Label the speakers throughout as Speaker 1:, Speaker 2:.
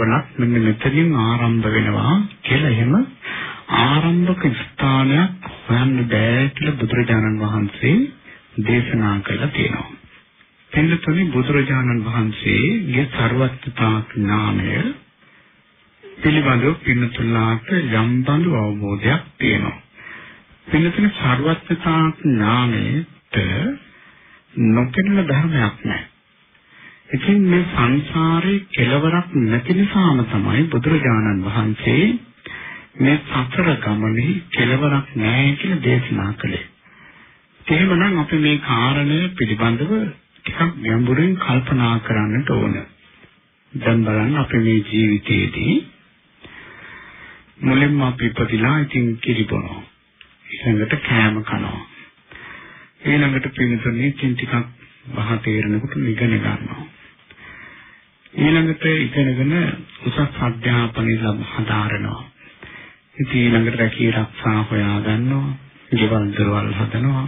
Speaker 1: පියවරක් මෙන්න මෙතනින් ආරම්භ වෙනවා කියලා එහෙම ආරම්භක ස්ථානයක් හොයන්න බෑ කියලා බුදුරජාණන් වහන්සේ දේශනා කළා තියෙනවා. එන්නතුනි බුදුරජාණන් වහන්සේගේ ਸਰවඥතා ඥාණය පිළිබඳව පින්නතුලාට යම් බඳු අවබෝධයක් තියෙනවා. පින්නතුනි ਸਰවඥතා ඥාණයට නොකෙනල ධර්මයක් නැහැ. ඉතින් මේ සංසාරේ කෙලවරක් නැති නිසාම තමයි බුදුරජාණන් වහන්සේ මේ සතර ගමනේ කෙලවරක් නැහැ කියලා දේශනා කළේ. එහෙමනම් අපි මේ කාරණය පිළිබඳව ටිකක් ගැඹුරින් කල්පනා කරන්නට ඕන. දැන් බලන්න අපි මේ ජීවිතයේදී මුලින්ම අපි ඉපදිලා ඉතින් කිරිබොනවා. ඊළඟට කෑම කනවා. ඊළඟට පිළිතුරේ ඉතින් ටිකක් බහ තේරෙනකොට ඉගෙන ගන්නවා. ඊළඟට ඉගෙනගෙන උසස් අධ්‍යාපනය ලබ හදාරනවා. ඉතින් ඊළඟට රැකී ආරක්ෂා හොයා ගන්නවා. ජීවල් දරවල් හදනවා.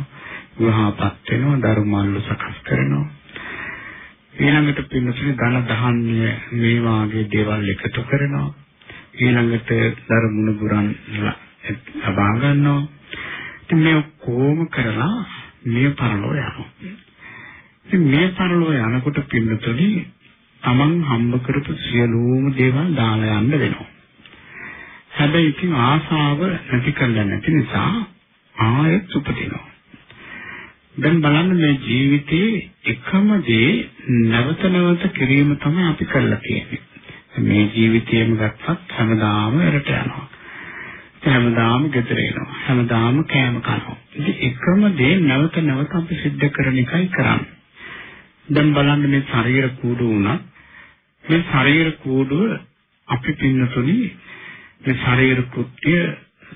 Speaker 1: විවාහපත් වෙනවා. ධර්මල්ලු සකස් කරනවා. ඊළඟට පින්නසුනේ ධන දහන්නේ මේ වාගේ දේවල් එකතු කරනවා. ඊළඟට ධර්මුණු බුරන් ලබා ගන්නවා. ඉතින් මේ කොහොම කරලා මේ පරලෝ යනවා. ඉතින් මේ පරලෝ යනකොට පින්නතුනි Taman හම්බ කරපු සියලුම දේවල් දාලා යන්න වෙනවා. හැබැයි ඉතින් ආසාව නැති කරලා නැති නිසා ආයෙත් උපදිනවා. දැන් බලන්න මේ ජීවිතේ එකම දේ නැවත නැවත කිරීම තමයි අපි කරලා තියෙන්නේ. මේ ජීවිතේම ගත්තත් හැමදාම එරට යනවා. හැමදාම ගෙදර එනවා. හැමදාම කෑම කනවා. ඉතින් එකම දේ නැවත නැවත අපි සිද්ධ කරන එකයි කරන්නේ. දැන් බලන්න මේ ශරීර කූඩු වුණත් මේ ශරීර කූඩුව අපි පින්නතුනි මේ ශරීර කෘත්‍ය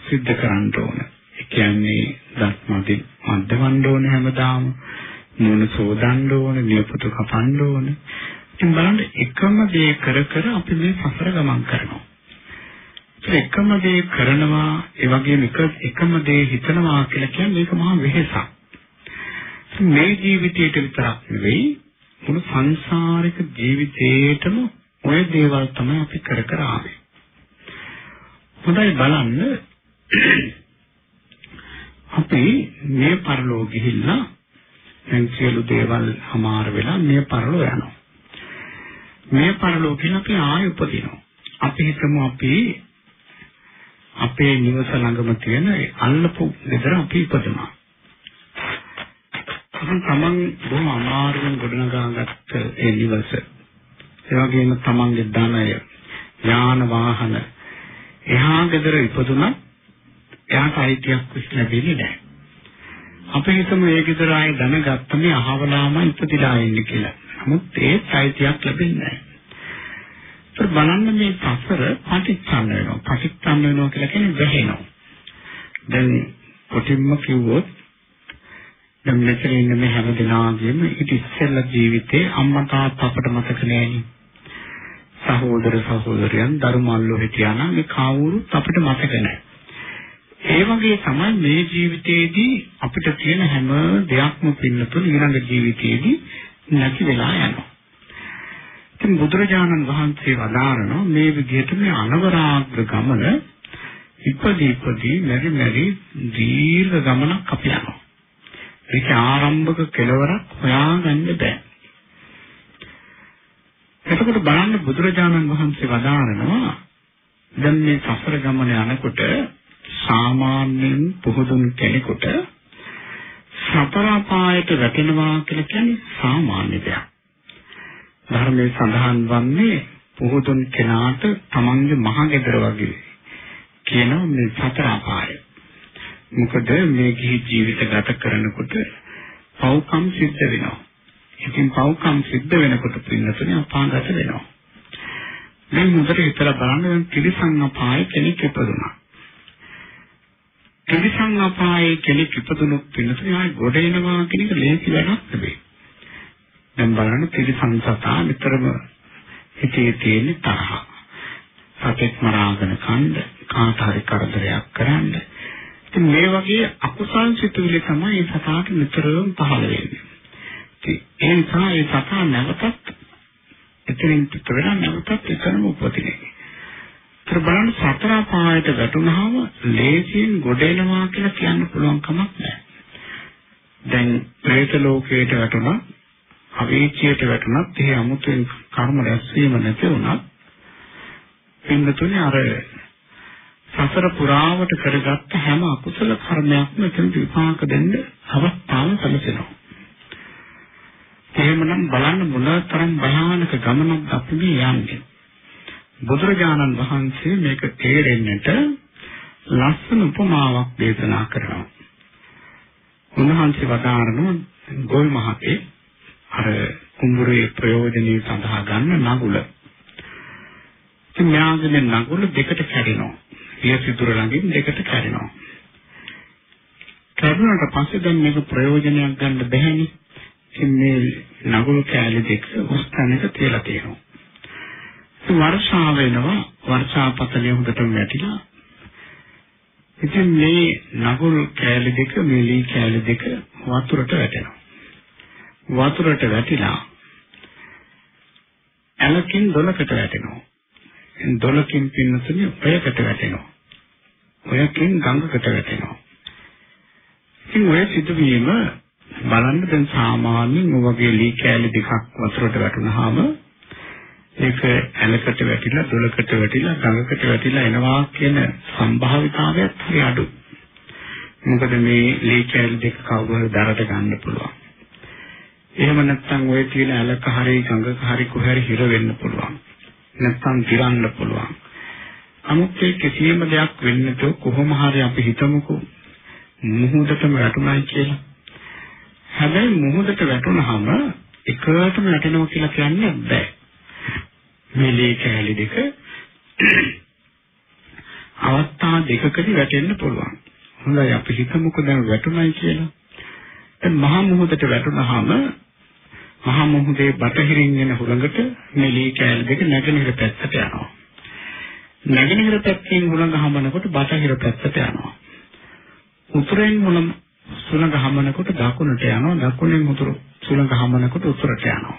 Speaker 1: සිද්ධ කරන්න ඕන. ඒ කියන්නේ දස්මදි මද්දවන්න ඕන හැමදාම මූණ සෝදන්න ඕන, නියපොතු කපන්න ඕන. ඉතින් බලන්න එකම දේ කර කර අපි මේ සසර ගමන් කරනවා. එකම දේ කරනවා ඒ වගේම එක එකම දේ හිතනවා කියලා කියන්නේ මේක මහා වෙහෙසක්. මේ ජීවිතයට විතරක් නෙවෙයි මුළු සංසාරික ජීවිතේටම ওই දේවල් තමයි අපි කර කර ආවේ. හොඳයි බලන්න අපි මේ පරලෝ ගිහිල්ලා දැන් සියලු දේවල් හමාර වෙලා මේ පරලෝ යනවා. මේ පරලෝ ගිහින් අපි ආයෙ උපදිනවා. අපි හිතමු අපි අපේ නිවස ළඟම තියෙන අල්ලපු ගෙදර අපි ඉපදුනා. ඉතින් තමන් බොහොම අමාරුවෙන් ගොඩනගාගත්ත ඒ නිවස ඒ වගේම තමන්ගේ ධනය යාන වාහන එහා ගෙදර ඉපදුණා එයාට අයිතියක් ලැබෙන්නේ නැහැ. අපි හිතමු ඒ ගෙදර ආයේ ධන ගත්ත මේ අහවලාම ඉපදිලා ඉන්නේ කියලා. නමුත් ඒ අයිතියක් ලැබෙන්නේ නැහැ. ඒත් බලන්න මේ සසර පටිච්චන්න වෙනවා. පටිච්චන්න වෙනවා කියලා කියන්නේ වැහෙනවා. දැන් කොටින්ම කිව්වොත් දැන් මෙතන ඉන්න මේ හැම දෙනාගේම ඉත ඉස්සෙල්ලා ජීවිතේ අම්මා තාත්තා අපට මතක නෑනේ. සහෝදර සහෝදරයන් ධර්මල්ලෝ හිටියා නම් මේ කවුරුත් අපිට මතක නෑ. ඒ වගේ තමයි මේ ජීවිතේදී අපිට තියෙන හැම දෙයක්ම පින්නතුන ඊළඟ ජීවිතේදී නැති වෙලා යනවා. ඉතින් බුදුරජාණන් වහන්සේ වදාරනවා මේ විදිහට මේ අනවරාග්‍ර ගමන ඉපදී ඉපදී මෙරි මෙරි දීර්ඝ ගමනක් අපි යනවා. ඒක ආරම්භක කෙලවරක් හොයාගන්න බෑ. එතකොට බලන්න බුදුරජාණන් වහන්සේ වදාරනවා දැන් මේ සසර ගමන යනකොට සාමාන්‍යයෙන් පුහුදුන් කෙනෙකුට සතර අපායට වැටෙනවා කියලා කියන්නේ සාමාන්‍ය දෙයක්. ධර්මයේ සඳහන් වන්නේ පුහුදුන් කෙනාට තමන්ගේ මහගෙදර වගේ කියනවා මේ සතර අපාය. මොකද මේ ගිහි ජීවිත ගත කරනකොට පව්කම් සිද්ධ වෙනවා. ඉතින් පව්කම් සිද්ධ වෙනකොට පින්නතුනේ අපාගත වෙනවා. දැන් හොඳට හිතලා බලන්න දැන් ත්‍රිසං අපාය කෙනෙක් ඉපදුනා. ත්‍රිසං අපායේ කෙනෙක් ඉපදුනොත් පින්නතුනේ ආයි ගොඩ එනවා කියන එක ලේසි වැඩක් නෙවෙයි. දැන් බලන්න ත්‍රිසං සතා නිතරම හිතේ තියෙන තරහ. සතෙක් මරාගෙන කන්න කාට හරි කරදරයක් කරන්න. ඉතින් මේ වගේ අකුසල් සිතුවිලි තමයි සතාට නිතරම පහළ වෙන්නේ. ඉතින් ඒ නිසා ඒ සතා නැවතත් එතනින් පිටවෙලා නැවතත් එතනම උපදිනේ. ඒතර බලන්න සතර පායට වැටුනහම ලේසියෙන් ගොඩේනවා කියලා කියන්න පුළුවන් කමක් නැහැ. දැන් പ്രേත ලෝකයට වැටුණා, අවීචයට වැටුණත් ඒ 아무තෙන් කර්ම රැස්වීම නැති වුණත් පින්නතුනේ අර සසර පුරාවට කරගත්ත හැම අකුසල කර්මයක්ම එතන විපාක දෙන්න අවස්ථාව සැලසෙනවා. එහෙමනම් බලන්න මොනතරම් භයානක ගමනක් අපි මේ යන්නේ. බුදුරජාණන් වහන්සේ මේක තේරෙන්නට ලස්සන උපමාවක් දේශනා කරනවා. උන්වහන්සේ වදාारणෝ ගෝල් මහතේ අර කුඹුරේ ප්‍රයෝජනෙයි සඳහා ගන්න නගුල. ඉතින් මෙයාගේ නගුල දෙකට කැඩෙනවා. සියසිතුර ළඟින් දෙකට කැඩෙනවා. කැඩුණාට පස්සේ දැන් මේක ප්‍රයෝජනයක් ගන්න බැහැනේ. ඉතින් මේ නගුල් කෑලි දෙක උස්තැනක තියලා තියෙනවා. වර්ෂාව වෙනවා වර්ෂාපතලිය හොඳටම වැටිලා. ඉතින් මේ නගුල් කෑලි දෙක මේ ලී කෑලි දෙක වතුරට වැටෙනවා. වතුරට වැටිලා ඇලකින් දොලකට වැටෙනවා. දොලකින් පින්නතුනේ ඔයකට වැටෙනවා. ඔයකින් ගඟකට වැටෙනවා. ඉතින් ඔය සිදුවීම බලන්න දැන් සාමාන්‍යයෙන් ඔය වගේ ලී කෑලි දෙකක් වතුරට වැටුනහම ඒක ඇලකට වැටිලා දොලකට වැටිලා ගඟකට වැටිලා එනවා කියන සම්භාවිතාවයත් හරි අඩුයි. මොකද මේ ලී කෑලි දෙක කවුරු හරි දරට ගන්න පුළුවන්. එහෙම නැත්නම් ඔය තියෙන ඇලක හරි ගඟක හරි කොහේ හරි හිර වෙන්න පුළුවන්. නැත්නම් දිරන්න පුළුවන්. නමුත් ඒ කිසියම් දෙයක් වෙන්නට කොහොම හරි අපි හිතමුකෝ මුහුදටම වැටුණයි කියලා. හැබැයි මුහුදට වැටුනහම එකටම වැටෙනවා කියලා කියන්නේ බෑ. මේ ලේ කැලි දෙක අවස්ථා දෙකකදී වැටෙන්න පුළුවන්. හොඳයි අපි හිතමුකෝ දැන් වැටුණයි කියලා. දැන් මහා මුහුදට වැටුනහම මහා මුහුදේ බටහිරින් එන හුළඟට මේ ලේ කැලි දෙක නැගෙනහිර පැත්තට යනවා. නැගෙනහිර පැත්තෙන් හුළඟ හමනකොට බටහිර පැත්තට යනවා. උතුරෙන් හුළඟ සුළඟ හමනකොට දකුණට යනවා දකුණෙන් උතුර සුළඟ හමනකොට උතුරට යනවා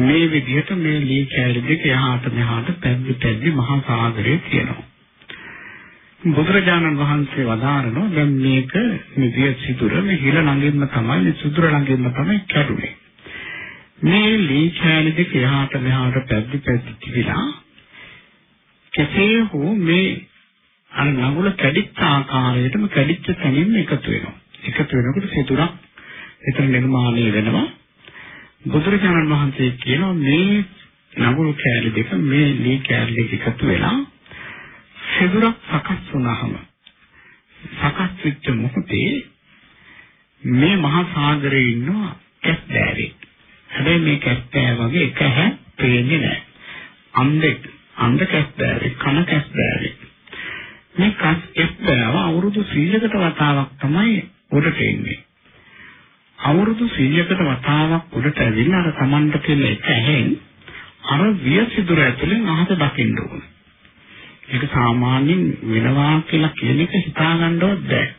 Speaker 1: මේ විදිහට මේ ලී කැලි දෙක යහට මෙහාට පැද්දි පැද්දි මහා සාගරේ තියෙනවා බුදුරජාණන් වහන්සේ වදාරනවා දැන් මේක නිදිය සිදුර මේ හිල ළඟින්ම තමයි මේ සිදුර ළඟින්ම තමයි කැඩුනේ මේ ලී කැලි දෙක යහට මෙහාට පැද්දි පැද්දි තිබිලා කෙසේ හෝ මේ අර නගුල කැඩිච්ච ආකාරයටම කැඩිච්ච තැනින්ම එකතු වෙනවා එකතු වෙනකොට සිතුරක් එතන නිර්මාණය වෙනවා. බුදුරජාණන් වහන්සේ කියනවා මේ නගුල් කෑලි දෙක මේ ලී කෑලි දෙක එකතු වෙලා සිදුරක් සකස් වුණාම සකස් වෙච්ච මොහොතේ මේ මහා සාගරේ ඉන්නවා කැස්බෑවේ. හැබැයි මේ කැස්බෑ වගේ එක හැ පේන්නේ නැහැ. අන්දෙක් අන්ද කැස්බෑවේ කන කැස්බෑවේ. මේ කැස්බෑව අවුරුදු 100කට වතාවක් තමයි උඩට එන්නේ. අවුරුදු 100කට වතාවක් උඩට ඇවිල්ලා අර Tamanට තියෙන එක ඇහෙන් අර වියසිදුර ඇතුලෙන් අහස දකින්න ඕන. ඒක සාමාන්‍යයෙන් වෙනවා කියලා කියන එක හිතා ගන්නවත් බැහැ.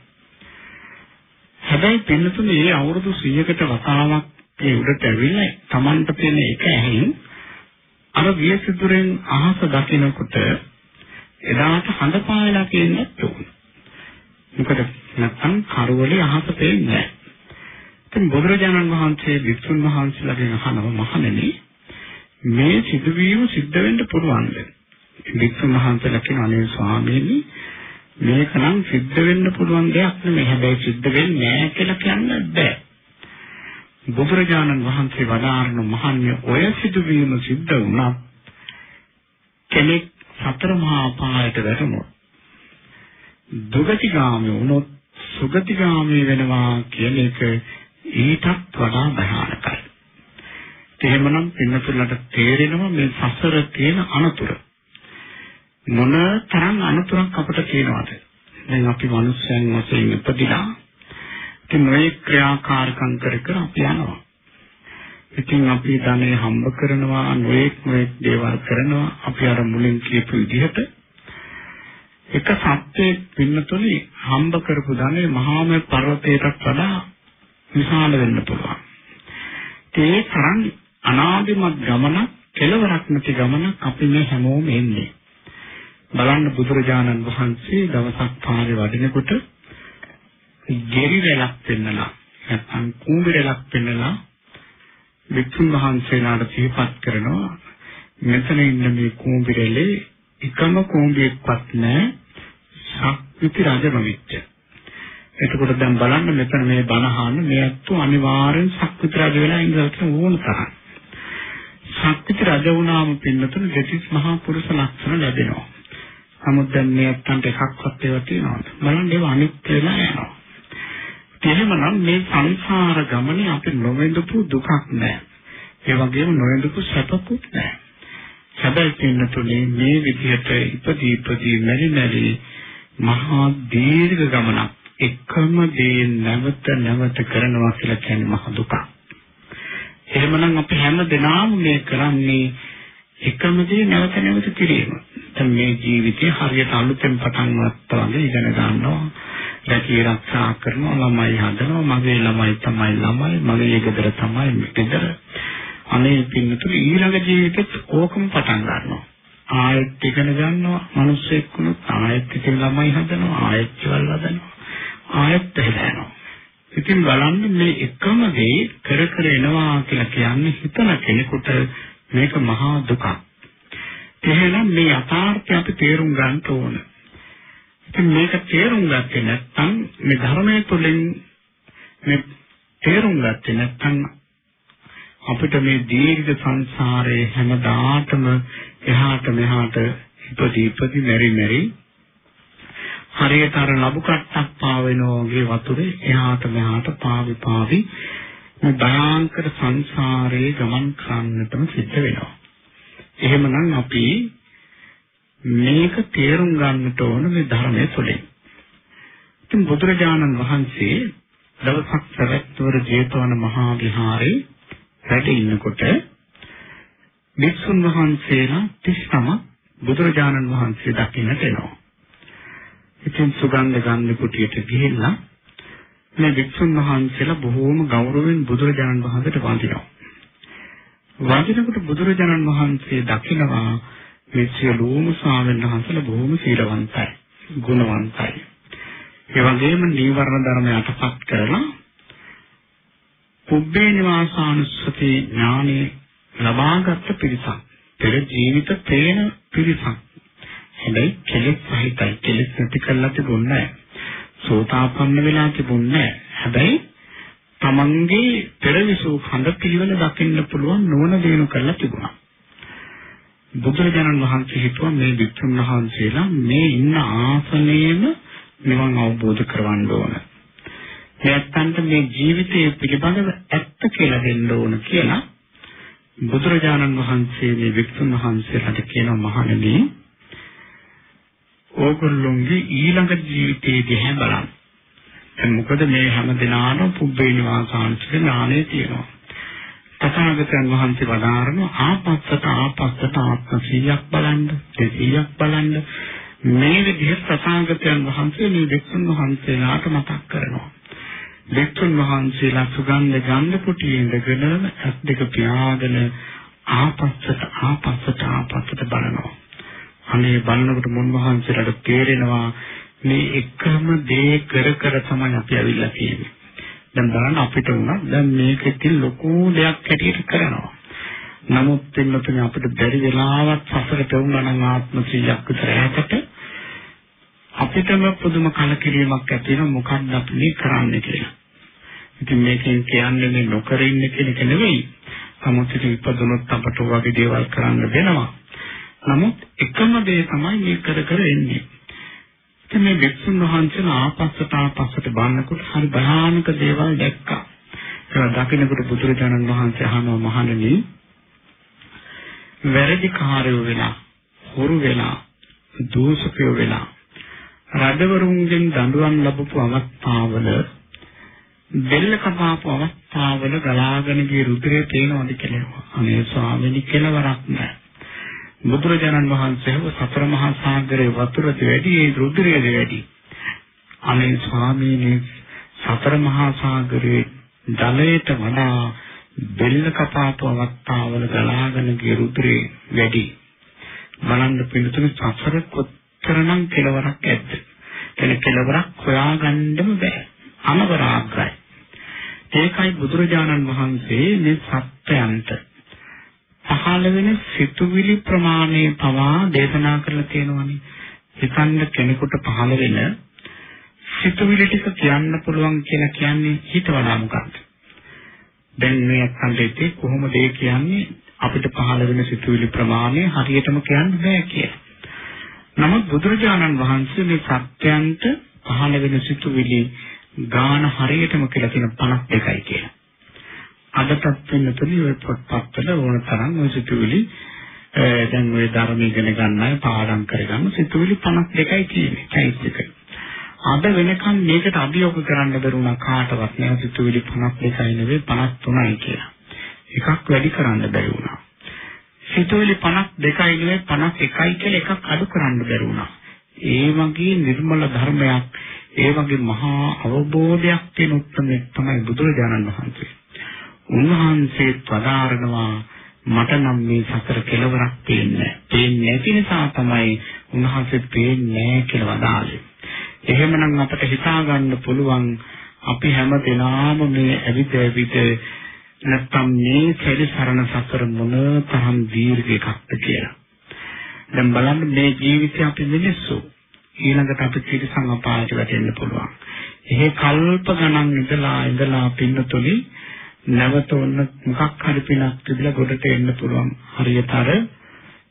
Speaker 1: හැබැයි පින්නතුනේ මේ අවුරුදු 100කට වතාවක් ඒ උඩට ඇවිල්ලා Tamanට තියෙන එක ඇහෙන් අර වියසිදුරෙන් අහස දකිනකොට එදාට හඳ පායලා කියන්නේ ඕන. මොකද නැත්නම් කරවලේ අහස පේන්නේ නැහැ. ඉතින් බුදුරජාණන් වහන්සේ වික්ෂුන් වහන්සේලාගෙන් අහනවා මහණෙනි මේ සිදුවීම සිද්ධ වෙන්න පුළුවන්ද? වික්ෂුන් වහන්සේලා කියන අනේ ස්වාමීනි මේක නම් සිද්ධ වෙන්න පුළුවන් දෙයක් නෙමෙයි. හැබැයි සිද්ධ වෙන්නේ නැහැ කියලා කියන්න බෑ. බුදුරජාණන් වහන්සේ වදාारण මහන්නේ ඔය සිදුවීම සිද්ධ වුණා කෙනෙක් සතර මහා පායට වැටුණොත් දුගතිගාමී වුණොත් සුගතිගාමී වෙනවා කියන එක ඊටත් වඩා භයානකයි. එහෙමනම් පින්නතුලට තේරෙනවා මේ සසර තියෙන අනතුර. මොන තරම් අනතුරක් අපිට තියෙනවද? දැන් අපි මිනිස්යන් වශයෙන් ඉපදිලා ඉතින් මේ ක්‍රියාකාරකම් කර කර අපි යනවා. ඉතින් අපි ධනෙ හම්බ කරනවා නොඑක් නොඑක් දේවල් කරනවා අපි අර මුලින් කියපු විදිහට එක සත්‍යයේ පින්නතුනි හම්බ කරපු ධනෙ මහාම පර්වතයකට වඩා විශාල වෙන්න පුළුවන්. ඒ තරම් අනාදිමත් ගමනක් කෙලවරක් නැති ගමනක් අපි මේ හැමෝම එන්නේ. බලන්න බුදුරජාණන් වහන්සේ දවසක් පාරේ වඩිනකොට ගෙරි රැලක් පෙන්නලා නැත්නම් කූඹි රැලක් පෙන්නලා වික්ෂුන් වහන්සේලාට සිහිපත් කරනවා මෙතන ඉන්න මේ කූඹි රැලේ එකම කූඹියක්වත් නැහැ ශක්ති රජම වෙච්ච. එතකොට දැන් බලන්න මෙතන මේ බණහාන මේ අත්තු අනිවාර්යෙන් ශක්ති රජ වෙලා ඉඳලා ඕන තරම්. ශක්ති රජ වුණාම පින්නතුන දෙතිස් මහා පුරුෂ ලක්ෂණ ලැබෙනවා. නමුත් දැන් මේ අත්තන්ට එකක්වත් ඒවා තියෙනවද? බලන්න ඒවා අනිත් වෙලා යනවා. එහෙමනම් මේ සංසාර ගමනේ අපි නොවෙඳපු දුකක් නැහැ. ඒ වගේම නොවෙඳපු සැපකුත් නැහැ. හැබැයි පින්නතුනේ මේ විදිහට ඉපදී ඉපදී මෙරි මෙරි මහා දීර්ඝ ගමනක් එකම දේ නැවත නැවත කරනවා කියලා කියන්නේ මහ දුකක්. එහෙමනම් අපි හැම දිනම මේ කරන්නේ එකම දේ නැවත නැවත කිරීම. දැන් මේ ජීවිතේ හරියට අලුතෙන් පටන් ගන්නවා වගේ ඉගෙන ගන්නවා. රැකී ආරක්ෂා කරනවා ළමයි හදනවා මගේ ළමයි තමයි ළමයි මගේ ගෙදර තමයි ගෙදර. අනේ පින්නතුනේ ඊළඟ ජීවිතෙත් ඕකම පටන් ගන්නවා. ආයෙත් ඉගෙන ගන්නවා මිනිස්සෙක් වුණොත් ආයෙත් ඉතින් ළමයි හදනවා ආයෙත් ඒවල් හදනවා ආයෙත් එහෙලනවා ඉතින් බලන්න මේ එකම දේ කර කර එනවා කියලා කියන්නේ හිතන කෙනෙකුට මේක මහා දුකක්. එහෙනම් මේ යථාර්ථය අපි තේරුම් ගන්න ඕනේ. ඉතින් මේක තේරුම් ගත්තේ නැත්නම් මේ ධර්මයේ තුලින් මේ තේරුම් ගත්තේ නැත්නම් අපිට මේ දීර්ඝ සංසාරයේ හැමදාටම එහාට මෙහාට ඉපදී ඉපදී මෙරි මෙරි හරියට අර ලබු කට්ටක් පාවෙනා වගේ වතුරේ එහාට මෙහාට පාවි පාවි මේ භයානක සංසාරයේ ගමන් කරන්නටම සිද්ධ වෙනවා. එහෙමනම් අපි මේක තේරුම් ගන්නට ඕන මේ ධර්මයේ තුලින්. ඉතින් බුදුරජාණන් වහන්සේ දවසක් සවැත්වර ජේතවන මහා විහාරේ වැඩ ඉන්නකොට වික්ෂුන් වහන්සේලා 39 බුදුරජාණන් වහන්සේ දකින්නට එනවා. ඉතින් සුගන්ධ ගන්න කුටියට ගිහිල්ලා මේ වික්ෂුන් වහන්සේලා බොහෝම ගෞරවයෙන් බුදුරජාණන් වහන්සේට වඳිනවා. වඳිනකොට බුදුරජාණන් වහන්සේ දකිනවා මේ සියලුම ස්වාමීන් වහන්සේලා බොහොම සීලවන්තයි, ගුණවන්තයි. ඒ වගේම නීවරණ ධර්ම යටපත් කරලා පුබ්බේ නිවාසානුස්සති ඥානෙ ලබාගත් පිරිසක්. පෙර ජීවිත තේන පිරිසක්. හැබැයි කෙලෙස් සහිතයි. කෙලෙස් නැති කරලා තිබුණේ නැහැ. සෝතාපන්න වෙලා තිබුණේ නැහැ. හැබැයි තමන්ගේ පෙරවිසු හඳ පිළිවෙල දකින්න පුළුවන් නුවණ දිනු කරලා තිබුණා. බුදුරජාණන් වහන්සේ හිතුවා මේ වික්‍රම වහන්සේලා මේ ඉන්න ආසනයේම නිවන් අවබෝධ කරවන්න ඕන. නැත්තන්ට මේ ජීවිතයේ පිළිබඳව ඇත්ත කියලා දෙන්න ඕන කියලා බුදුරජාණන් වහන්සේ මේ වික්‍රම වහන්සේලාට කියනවා මහණෙනි ඕගොල්ලොන්ගේ ඊළඟ ජීවිතයේ දිහා බලන්න. දැන් මොකද මේ හැම දිනාම පුබ්බේ නිවාසාංශික ඥානය තියෙනවා. තථාගතයන් වහන්සේ වදාारण ආපස්සට ආපස්සට ආත්ම 100ක් බලන්න 200ක් බලන්න මේ විදිහට තථාගතයන් වහන්සේ මේ දෙක්තුන් වහන්සේලාට මතක් කරනවා. දෙක්තුන් වහන්සේලා සුගන්ධ ගන්ධ කුටියේ ඉඳගෙන ඇස් දෙක පියාගෙන ආපස්සට ආපස්සට ආපස්සට බලනවා. අනේ බලනකොට මුන් වහන්සේලාට තේරෙනවා මේ එකම දේ කර කර තමයි අපි අවිල්ලා තියෙන්නේ. දැන් බලන්න අපිට උනත් දැන් මේක ඉතින් ලොකු දෙයක් හැටියට කරනවා. නමුත් එන්නතුනේ අපිට බැරි වෙලාවක් සසර පෙවුනා නම් ආත්ම 100ක් විතර ඈතට අපිටම පුදුම කලකිරීමක් ඇති වෙන මොකක්ද අපි මේ කරන්නේ කියලා. ඉතින් මේකෙන් කියන්නේ මේ නොකර ඉන්න කියන එක නෙවෙයි. සමුත්‍රිත ඉපදුනොත් අපට වගේ දේවල් කරන්න වෙනවා. නමුත් එකම දේ තමයි මේ කර කර එන්නේ. ඉතින් මේ වික්ෂුන් වහන්සේලා ආපස්සට ආපස්සට බලනකොට හරි භයානක දේවල් දැක්කා. ඒක දකින්නකොට බුදුරජාණන් වහන්සේ අහනවා මහණෙනි වැරදි කාර්යෝ වෙලා හොරු වෙලා දෝෂකයෝ වෙලා රජවරුන්ගෙන් දඬුවම් ලැබපු අවස්ථාවල බෙල්ල කපාපු අවස්ථාවල ගලාගෙන ගිය රුධිරය පේනවද කියලා. අනේ ස්වාමීනි කෙලවරක් නැහැ. බුදුරජාණන් වහන්සේව සතර මහා සාගරයේ වතුරද වැඩි ඒ රුධිරයද වැඩි. අනේ ස්වාමීනි සතර මහා සාගරයේ ජලයට වඩා බෙල්ල කපාපු අවස්ථාවල ගලාගෙන ගිය රුධිරේ වැඩි. බලන්න පිළිතුරු සසර කොතරම් කෙලවරක් ඇද්ද? එන කෙලවරක් හොයාගන්නම බෑ. අනවරාග්‍රයි. ඒකයි බුදුරජාණන් වහන්සේ මේ සත්‍යයන්ට පහළ වෙන සිතුවිලි ප්‍රමාණය පවා දේශනා කරලා තියෙනවානේ. හිතන්න කෙනෙකුට පහළ වෙන සිතුවිලි ටික කියන්න පුළුවන් කියලා කියන්නේ හිතවලා මොකක්ද? දැන් මේ අත්දැකීම් කොහොමද ඒ කියන්නේ අපිට පහළ වෙන සිතුවිලි ප්‍රමාණය හරියටම කියන්න බෑ කියලා. නමුත් බුදුරජාණන් වහන්සේ මේ සත්‍යයන්ට පහළ වෙන සිතුවිලි ගාන හරියටම කියලා කියන 52යි කියලා. අදටත් වෙනතුනි ඔය පොත්පත්වල ඕන තරම් ඔය සිතුවිලි දැන් ඔය ධර්ම ඉගෙන ගන්න අය පාඩම් කරගන්න සිතුවිලි 52යි තියෙන්නේ. චෛත්‍යක. අද වෙනකන් මේකට අභියෝග කරන්න බැරුණා කාටවත් නෑ සිතුවිලි 52යි නෙවෙයි 53යි කියලා. එකක් වැඩි කරන්න බැරි වුණා. සිතුවිලි 52යි නෙවෙයි 51යි කියලා එකක් අඩු කරන්න බැරි වුණා. ඒ වගේ නිර්මල ධර්මයක් ඒ වගේ මහා අවබෝධයක් තියෙන උත්තරේ තමයි බුදුරජාණන් වහන්සේ. උන්වහන්සේ වදාරනවා මට නම් මේ සතර කෙලවරක් පේන්නේ පේන්නේ නැති නිසා තමයි උන්වහන්සේ පේන්නේ නැහැ කියලා වදාළේ. එහෙමනම් අපිට හිතා ගන්න පුළුවන් අපි හැම දිනාම මේ ඇවිද ඇවිද නැත්තම් මේ සැරිසරන සතර මොන තරම් දීර්ඝ එකක්ද කියලා. දැන් බලන්න මේ ජීවිතය අපි මිනිස්සු ඊළඟට අපි තිරසං අපායට වැටෙන්න පුළුවන්. එහෙ කල්ප ගණන් ඉඳලා ඉඳලා පින්නතුලි නැවත ඔන්න මොකක් හරි පිනක් තිබිලා ගොඩට එන්න පුළුවන්. හරියට අර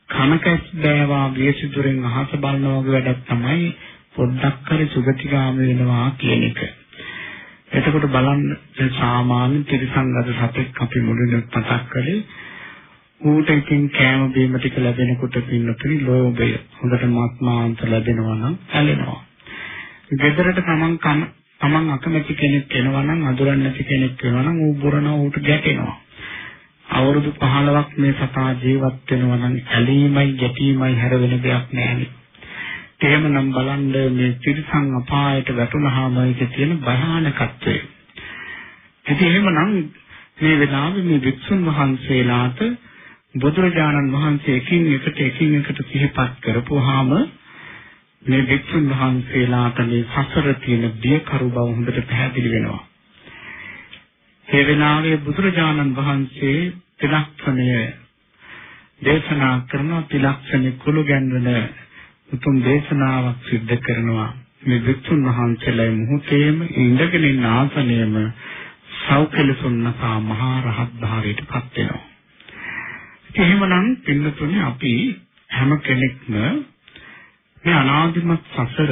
Speaker 1: කනකස් බෑවා වියසිතුරෙන් අහස බලනවා වගේ වැඩක් තමයි පොඩ්ඩක් හරි සුගතිගාමී වෙනවා කියන එක. එතකොට බලන්න සාමාන්‍ය තිරසංගත සතෙක් අපි මුලින්ම මතක් කළේ ඌට ඉතින් කෑම බීම ටික ලැබෙනකොට පින්නතුනි ලෝභය හොඳට මත් මාංශ ලැබෙනවා නම් ඇලෙනවා. ගෙදරට තමන් කන තමන් අකමැති කෙනෙක් එනවා නම් අඳුරන්නේ නැති කෙනෙක් වෙනවා නම් ඌ බුරනවා ඌට ගැටෙනවා. අවුරුදු 15ක් මේ සතා ජීවත් වෙනවා නම් ඇලීමයි ගැටීමයි හැර වෙන දෙයක් නැහැ. එහෙමනම් බලන්න මේ ත්‍රිසං අපායට වැටුනහම ඒක තියෙන භයානකත්වය. ඉතින් එහෙමනම් මේ වෙලාවේ මේ වික්ෂුන් වහන්සේලාට බුදුරජාණන් වහන්සේ එකින් එකට එකින් එකට සිහිපත් කරපුවාම මේ වික්ෂුන් වහන්සේලාට මේ සසර තියෙන බියකරු බව හොඳට පැහැදිලි වෙනවා. ඒ වෙනාවේ බුදුරජාණන් වහන්සේ තිලක්ෂණය දේශනා කරන තිලක්ෂණ කුළු ගැන්වන උතුම් දේශනාවක් සිද්ධ කරනවා. මේ වික්ෂුන් වහන්සේලා මුහුතේම ඉඳගෙන ඉන්න ආසනයේම සෞඛලසුන්නසා මහා රහත් භාවයට පත් වෙනවා. එහෙමනම් පින්නතුනේ අපි හැම කෙනෙක්ම මේ අනාදිමත් සසර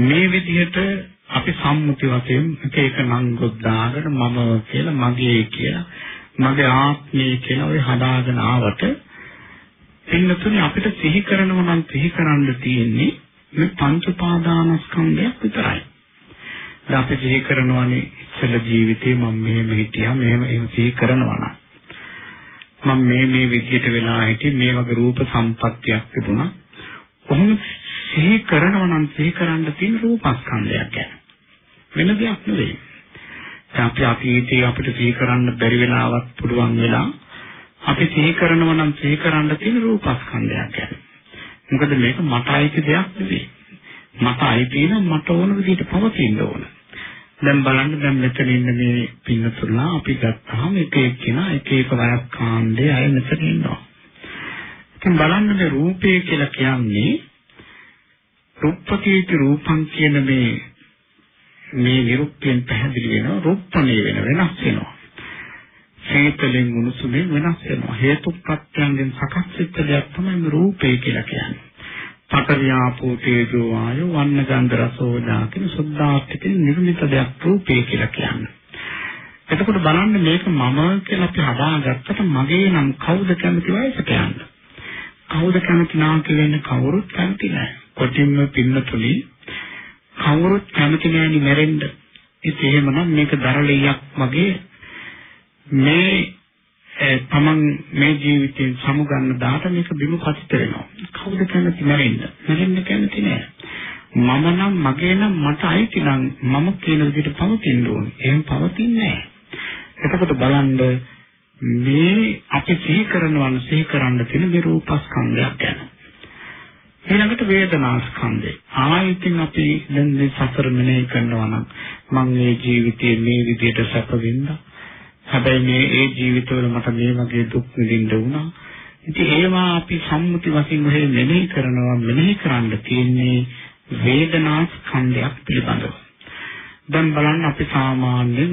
Speaker 1: මේ විදිහට අපි සම්මුති වශයෙන් එක එක නම් ගොඩාගෙන මම කියලා මගේ කියලා මගේ ආත්මය කියලා ඔය හදාගෙන ආවට පින්නතුනේ අපිට සිහි කරනව නම් සිහි කරන්න තියෙන්නේ මේ පංච උපාදානස්කන්ධයක් විතරයි. දැන් අපි සිහි කරනවානේ ඉස්සල ජීවිතේ මම මෙහෙම හිටියා මෙහෙම එහෙම සිහි කරනවා නම් මම මේ මේ විදිහට වෙලා හිටියේ මේ වගේ රූප සම්පත්තියක් තිබුණා. කොහොම සිහි කරනවා නම් සිහි කරන්න තියෙන රූපස්කන්ධයක් ගැන. වෙන දෙයක් නෙවෙයි. අපි අතීතයේ අපිට සිහි කරන්න බැරි වෙලාවක් පුළුවන් වෙලා අපි සිහි කරනවා නම් සිහි කරන්න තියෙන රූපස්කන්ධයක් ගැන. මොකද මේක මට අයිති දෙයක් නෙවෙයි. මට අයිති නම් මට ඕන විදිහට පවතින්න ඕන. දැන් බලන්න දැන් මෙතන ඉන්න මේ පින්නතුලා අපි ගත්තාම එක එක්කිනා එක එක වයක් කාණ්ඩේ අය මෙතන ඉන්නවා. ඉතින් බලන්න මේ රූපය කියලා කියන්නේ රුප්පකීති රූපං කියන මේ මේ නිරුක්තියෙන් පැහැදිලි වෙනවා රූපණේ වෙන වෙනස් වෙනවා. හේතලෙන් උණුසුමෙන් වෙනස් වෙනවා. හේතු ප්‍රත්‍යයෙන් සකස් වෙච්ච දෙයක් තමයි මේ රූපේ කියලා කියන්නේ. පඨවියාපෝ තේජෝ වායෝ වන්න ගන්ධ රස ඕජා කියන සුද්ධාස්තිකේ නිර්මිත දෙයක් රූපේ කියලා කියන්නේ. එතකොට බලන්න මේක මම කියලා අපි හදාගත්තට මගේ නම් කවුද කැමති වයසට යන්න? කවුද කැමති නාම කියන්නේ කවුරුත් කැමති නැහැ. කොටින්ම පින්නතුලි කවුරුත් කැමති නෑනි මැරෙන්න. ඉතින් එහෙමනම් මේක දරලියක් වගේ මේ තමන් මේ ජීවිතයෙන් සමුගන්න දාට මේක බිම පතිත වෙනවා. කවුද කැමති මැරෙන්න? මැරෙන්න කැමති නෑ. මම නම් මගේ නම් මට අයිති නම් මම කියන විදිහට පවතින්න ඕනේ. එහෙම පවතින්නේ නෑ. එතකොට බලන්න මේ අපි සිහි කරනවා සිහි කරන්න තියෙන මේ රූපස්කන්ධයක් ගැන. ඊළඟට වේදනා ස්කන්ධය. ආයතින් අපි දැන් මේ සතර මෙනෙහි කරනවා නම් මම මේ ජීවිතයේ මේ විදිහට සැප වින්දා. හැබැයි මේ ඒ ජීවිතවල මට මේ වගේ දුක් විඳින්න වුණා. ඉතින් ඒවා අපි සම්මුති වශයෙන් මෙහෙ මෙනෙහි කරනවා මෙනෙහි කරන්න තියෙන්නේ වේදනා ස්කන්ධයක් පිළිබඳව. දැන් බලන්න අපි සාමාන්‍යයෙන්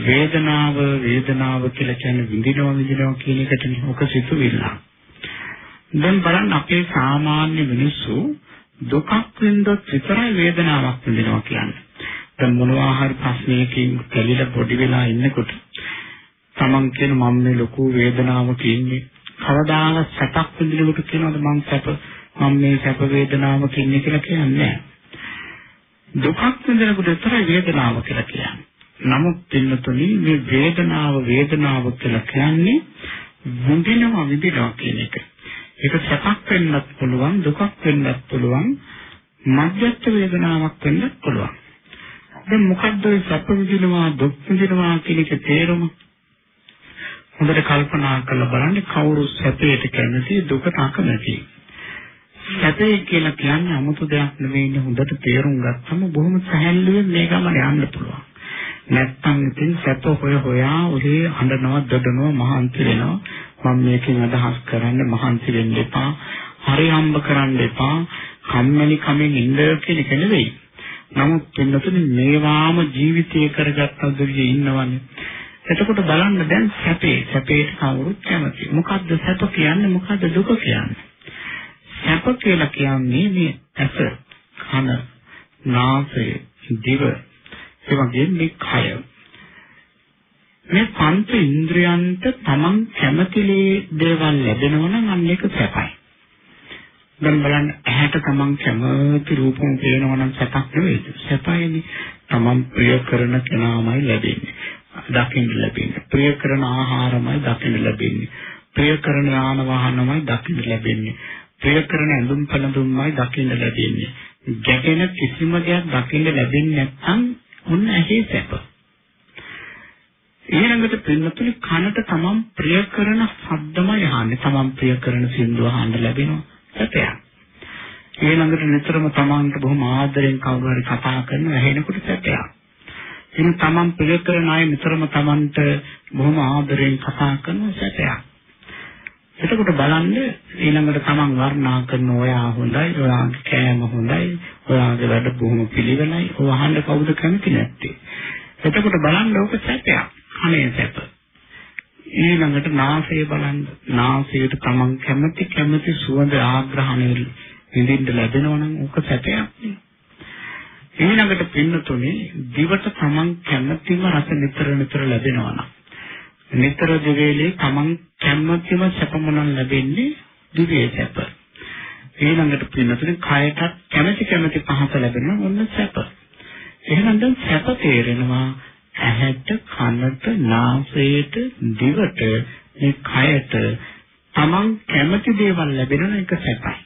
Speaker 1: වේදනාව වේදනාව කියලා කියන්නේ විඳිනවා විඳිනවා කියන එකට ඔක සිතුවිල්ල. දැන් බලන්න අපේ සාමාන්‍ය මිනිස්සු දුකක් වින්දොත් විතරයි වේදනාවක් විඳිනවා කියන්නේ. දැන් මොනවා හරි ප්‍රශ්නයකින් කැලිලා පොඩි වෙලා ඉන්නකොට තමන් කියන මම මේ ලොකු වේදනාවක ඉන්නේ. කවදාවත් සැපක් විඳිනකොට කියනවාද මං සැප මම මේ සැප වේදනාවක ඉන්නේ කියලා කියන්නේ දුකක් විඳිනකොට විතරයි වේදනාව කියලා කියන්නේ. නමුත් පින්නතුනි මේ වේදනාව වේදනාව කියලා කියන්නේ විඳිනවා විඳිනවා කියන එක. ඒක සැපක් වෙන්නත් පුළුවන් දුකක් වෙන්නත් පුළුවන් මධ්‍යස්ථ වේදනාවක් වෙන්නත් පුළුවන්. දැන් මොකද්ද ඒ සැප විඳිනවා දුක් විඳිනවා කියන එක තේරුම? හොඳට කල්පනා කරලා බලන්න කවුරු සැපයට කැමති දුකට අකමැති. සැපේ කියලා කියන්නේ 아무තු දෙයක් නෙවෙයි හොඳට තේරුම් ගත්තම බොහොම සැහැල්ලුවෙන් මේ ගමන යන්න පුළුවන්. නැත්තම් ඉතින් සැප හොය හොයා ඔහේ හඬනවා දඩනවා මහන්සි වෙනවා මම මේකෙන් අදහස් කරන්නේ මහන්සි වෙන්න එපා හරි හම්බ කරන්න එපා කම්මැලි කමෙන් ඉන්න කියන එක නෙවෙයි නමුත් වෙනතුනේ මේවාම ජීවිතය කරගත්ත දුරිය ඉන්නවනේ. එතකොට බලන්න දැන් සැපේ සැපේට කවුරුත් කැමති. මොකද්ද සැප කියන්නේ? මොකද්ද දුක කියන්නේ? සැප කියලා කියන්නේ මේ ඇස කන නාසය දිව ඒ වගේම මේ කය. මේ පංච ඉන්ද්‍රයන්ට තමන් කැමති දේවල් ලැබෙනවා නම් අන්න ඒක සැපයි. දැන් බලන්න ඇහැට තමන් කැමති රූපම් පේනවා නම් සැපක් නෙවෙයි. සැපයිනේ. තමන් ප්‍රිය කරන කෙනාමයි ලැබෙන්නේ. දකින්න ලැබෙන්නේ. ප්‍රිය කරන ආහාරමයි දකින්න ලැබෙන්නේ. ප්‍රිය කරන යාන වාහනමයි දකින්න ලැබෙන්නේ. ප්‍රිය කරන ඇඳුම් පැළඳුම්මයි දකින්න ලැබෙන්නේ. ගැටෙන කිසිම දෙයක් දකින්න ලැබෙන්නේ නැත්නම් ඔන්න ඇහි සැප. ඊළඟට පින්නතුනි කනට තමන් ප්‍රිය කරන ශබ්දමයි අහන්නේ. තමන් ප්‍රිය කරන සින්දුව අහන්න ලැබෙනවා. සැපයක්. ඊළඟට නිතරම තමන්ට බොහොම ආදරෙන් කවුරු හරි කතා කරන ඇහෙනකොට සැපයක්. ඉතින් තමන් ප්‍රිය කරන අය නිතරම තමන්ට බොහොම ආදරෙන් කතා කරන සැපයක්. එතකොට බලන්න ඊළඟට තමන් වර්ණනා කරන ඔයා හොඳයි, ඔයාගේ කෑම හොඳයි, ඔයාගේ වැඩ බොහොම පිළිවෙලයි. ඔය අහන්න කවුද කැමති නැත්තේ. එතකොට බලන්න ඕක සැපයක්. අනේ සැප. ඊළඟට නාසය බලන්න. නාසයට තමන් කැමති කැමති සුවඳ ආග්‍රහණය විඳින්න ලැබෙනවා නම් ඕක සැපයක් නේ. ඊළඟට පින්නතුනේ දිවට තමන් කැමතිම රස නිතර නිතර ලැබෙනවා නම් නිතර දිවේලේ තමන් කැමැතිම සැපමනන් ලැබෙන්නේ දිවේ සැප. ඊළඟට පින්නතුනේ කයටත් කැමැති කැමැති පහස ලැබෙනවා ඔන්න සැප. එහෙනම් දැන් සැප තේරෙනවා ඇහැට කනට නාසයට දිවට මේ කයට තමන් කැමති දේවල් ලැබෙනවා ඒක සැපයි.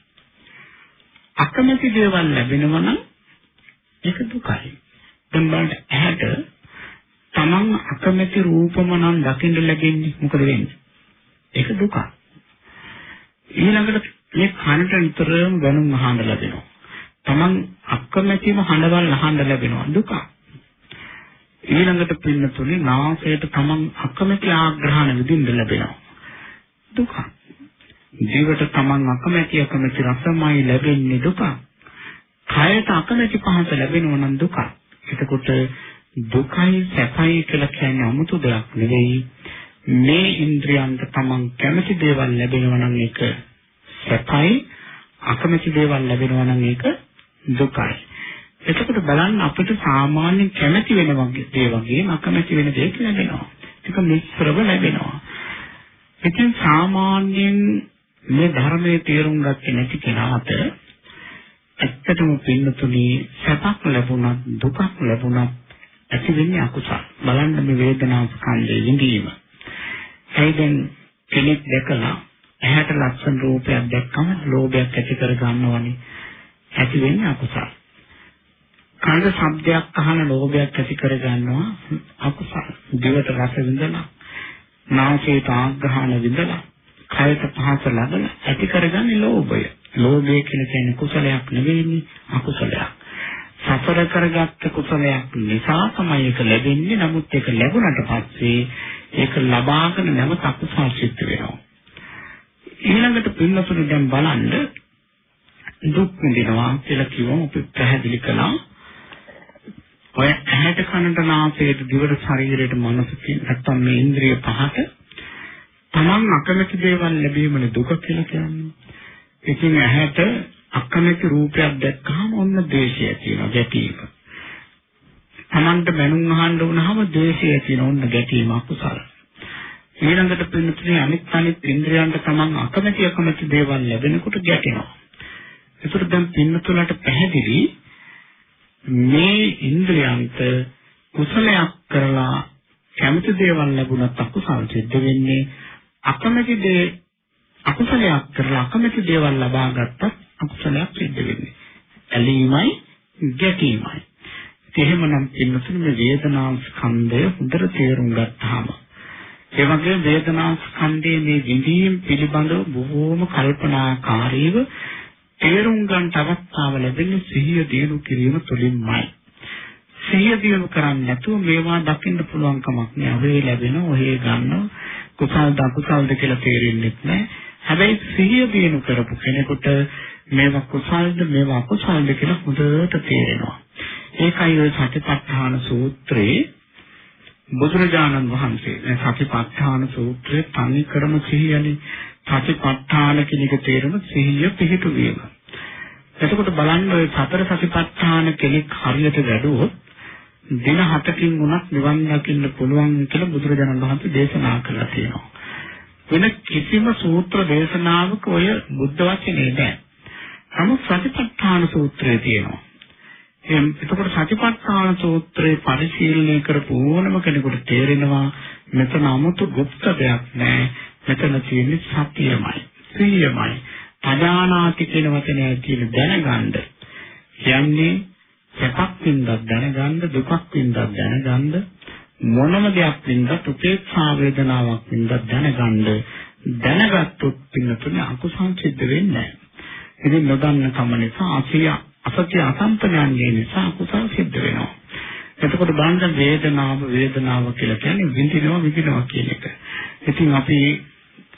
Speaker 1: අකමැති දේවල් ලැබෙනවා නම් ඒක දුකයි. දැන් බලන්න ඇහැට තමන් අකමැති රූපම නම් දකින්න ලැබෙන්නේ මොකද වෙන්නේ? ඒක දුක. ඊළඟට මේ කනට විතරම ගණන් අහන්න ලැබෙනවා. තමන් අකමැතිම හඬවල් අහන්න ලැබෙනවා දුක. ඊළඟට පින්නතුනේ නාසයට තමන් අකමැති ආග්‍රහණ විඳින්න ලැබෙනවා. දුක. ජීවිත තමන් අකමැති අකමැති රසමයි ලැබෙන්නේ දුක. කයට අකමැති පහස ලැබෙනවා නම් දුක. එතකොට දුකයි සැපයි කියලා කියන්නේ 아무තු දෙයක් නෙවෙයි. මේ ඉන්ද්‍රියන්ට තමන් කැමති දේවල් ලැබෙනවා නම් ඒක සැපයි. අකමැති දේවල් ලැබෙනවා නම් ඒක දුකයි. එතකොට බලන්න අපිට සාමාන්‍යයෙන් කැමති වෙන වගේ දේ වගේම අකමැති වෙන දේත් ලැබෙනවා. ඒක මිශ්‍රව ලැබෙනවා. ඉතින් සාමාන්‍යයෙන් මේ ධර්මයේ තේරුම් ගත්තේ නැති කෙනාට ඇත්තටම පින්නතුනි සැපක් ලැබුණත් දුකක් ලැබුණත් ඇති වෙන්නේ අකුසල. බලන්න මේ වේදනාව ස්කන්ධයේ විඳීම. එයි දැන් කෙනෙක් දැකලා ඇහැට ලක්ෂණ රූපයක් දැක්කම ලෝභයක් ඇති කර ගන්නවනේ. ඇති වෙන්නේ අකුසල. කන ශබ්දයක් අහන ලෝභයක් ඇති කර ගන්නවා අකුසල. දිවට රස විඳලා නාසයට ආග්‍රහණ විඳලා කයට පහස ලබන ඇති කරගන්නේ ලෝභය. ලෝභය කියන කියන්නේ කුසලයක් නෙවෙයිනේ අකුසලයක්. සසර කරගත්ත කුසලයක් නිසා තමයි ඒක ලැබෙන්නේ. නමුත් ඒක ලැබුණට පස්සේ ඒක ලබාගෙන නැවත අකුසල් සිද්ධ වෙනවා. ඊළඟට පින්නතුනේ දැන් බලන්න දුක් විඳිනවා කියලා කිව්වම අපි පැහැදිලි කළා. ඔය ඇහැට කනට නාසයට දිවට ශරීරයට මනසට නැත්තම් මේ ඉන්ද්‍රිය පහට තමන් අකමැති දේවල් ලැබීමනේ දුක කියලා කියන්නේ. ඉතින් ඇහැට අකමැති රූපයක් දැක්කහම ඔන්න ද්වේෂය තියෙනවා ගැටීම. තමන්ට බැනුම් අහන්න වුණාම ද්වේෂය තියෙනවා ඔන්න ගැටීම අකුසල. ඊළඟට පින්නතුනේ අනිත් අනිත් ඉන්ද්‍රයන්ට තමන් අකමැති අකමැති දේවල් ලැබෙනකොට ගැටෙනවා. ඒකට දැන් පින්නතුලට පැහැදිලි මේ ඉන්ද්‍රයන්ට කුසලයක් කරලා කැමති දේවල් ලැබුණත් අකුසල සිද්ධ වෙන්නේ අකමැති දේ අකුසලයක් කරලා අකමැති දේවල් ලබා ගත්තත් අකුසලයක් සිද්ධ වෙන්නේ. ඇලීමයි ගැටීමයි. එහෙමනම් පින්නතුනේ මේ වේදනා ස්කන්ධය හොඳට තේරුම් ගත්තාම ඒ වගේ වේදනා ස්කන්ධයේ මේ විඳීම් පිළිබඳව බොහෝම කල්පනාකාරීව තේරුම් ගන්නට අවස්ථාව ලැබෙන්නේ සිහිය දිනු කිරීම තුළින්මයි. සිහිය දිනු කරන්නේ නැතුව මේවා දකින්න පුළුවන් කමක් නෑ. ඔහේ ලැබෙන, ඔහේ ගන්න කුසල්ද අකුසල්ද කියලා තේරෙන්නේ නැහැ. හැබැයි සිහිය දිනු කරපු කෙනෙකුට මේවා කුසල්ද මේවා අකුසල්ද කියලා හොඳට තේරෙනවා. ඒකයි ඔය සතිපට්ඨාන සූත්‍රයේ බුදුරජාණන් වහන්සේ මේ සතිපට්ඨාන සූත්‍රයේ තනි ක්‍රම සිහියනේ සතිපට්ඨාන කියන එක තේරුම සිහිය පිහිටුවීම. එතකොට බලන්න ඔය සතර සතිපට්ඨාන කෙනෙක් හරියට වැඩුවොත් දින 7කින් උනත් නිවන් දකින්න පුළුවන් කියලා බුදුරජාණන් වහන්සේ දේශනා කළා තියෙනවා. වෙන කිසිම සූත්‍ර දේශනාවක ඔය බුද්ධ වචනේ නැහැ. නමුත් සතිපට්ඨාන සූත්‍රයේ තියෙනවා. එම් එතකොට සතිපට්ඨාන සූත්‍රේ පරිශීලනය කරපු ඕනම කෙනෙකුට තේරෙනවා මෙතන 아무තු গুপ্ত දෙයක් නැහැ. මෙතන තියෙන්නේ සතියමයි. සීයමයි. පදානාති කියන වචනේ තියෙන දැනගන්න. කියන්නේ සැපක් වින්දක් දැනගන්න, දුකක් වින්දක් දැනගන්න, මොනම දෙයක් වින්දත් උපේක්ෂා වේදනාවක් වින්දත් දැනගන්න. දැනගත්තොත් පින්නතුනේ අකුසං සිද්ධ වෙන්නේ නැහැ. ඉතින් නොදන්න කම නිසා අසියා අසත්‍ය අසම්පන්නයන්ගේ නිසා අකුසල් සිද්ධ වෙනවා. එතකොට බාහිර වේදනාව වේදනාව කියලා කියන්නේ විඳිනවා විඳිනවා කියන එක. ඉතින් අපි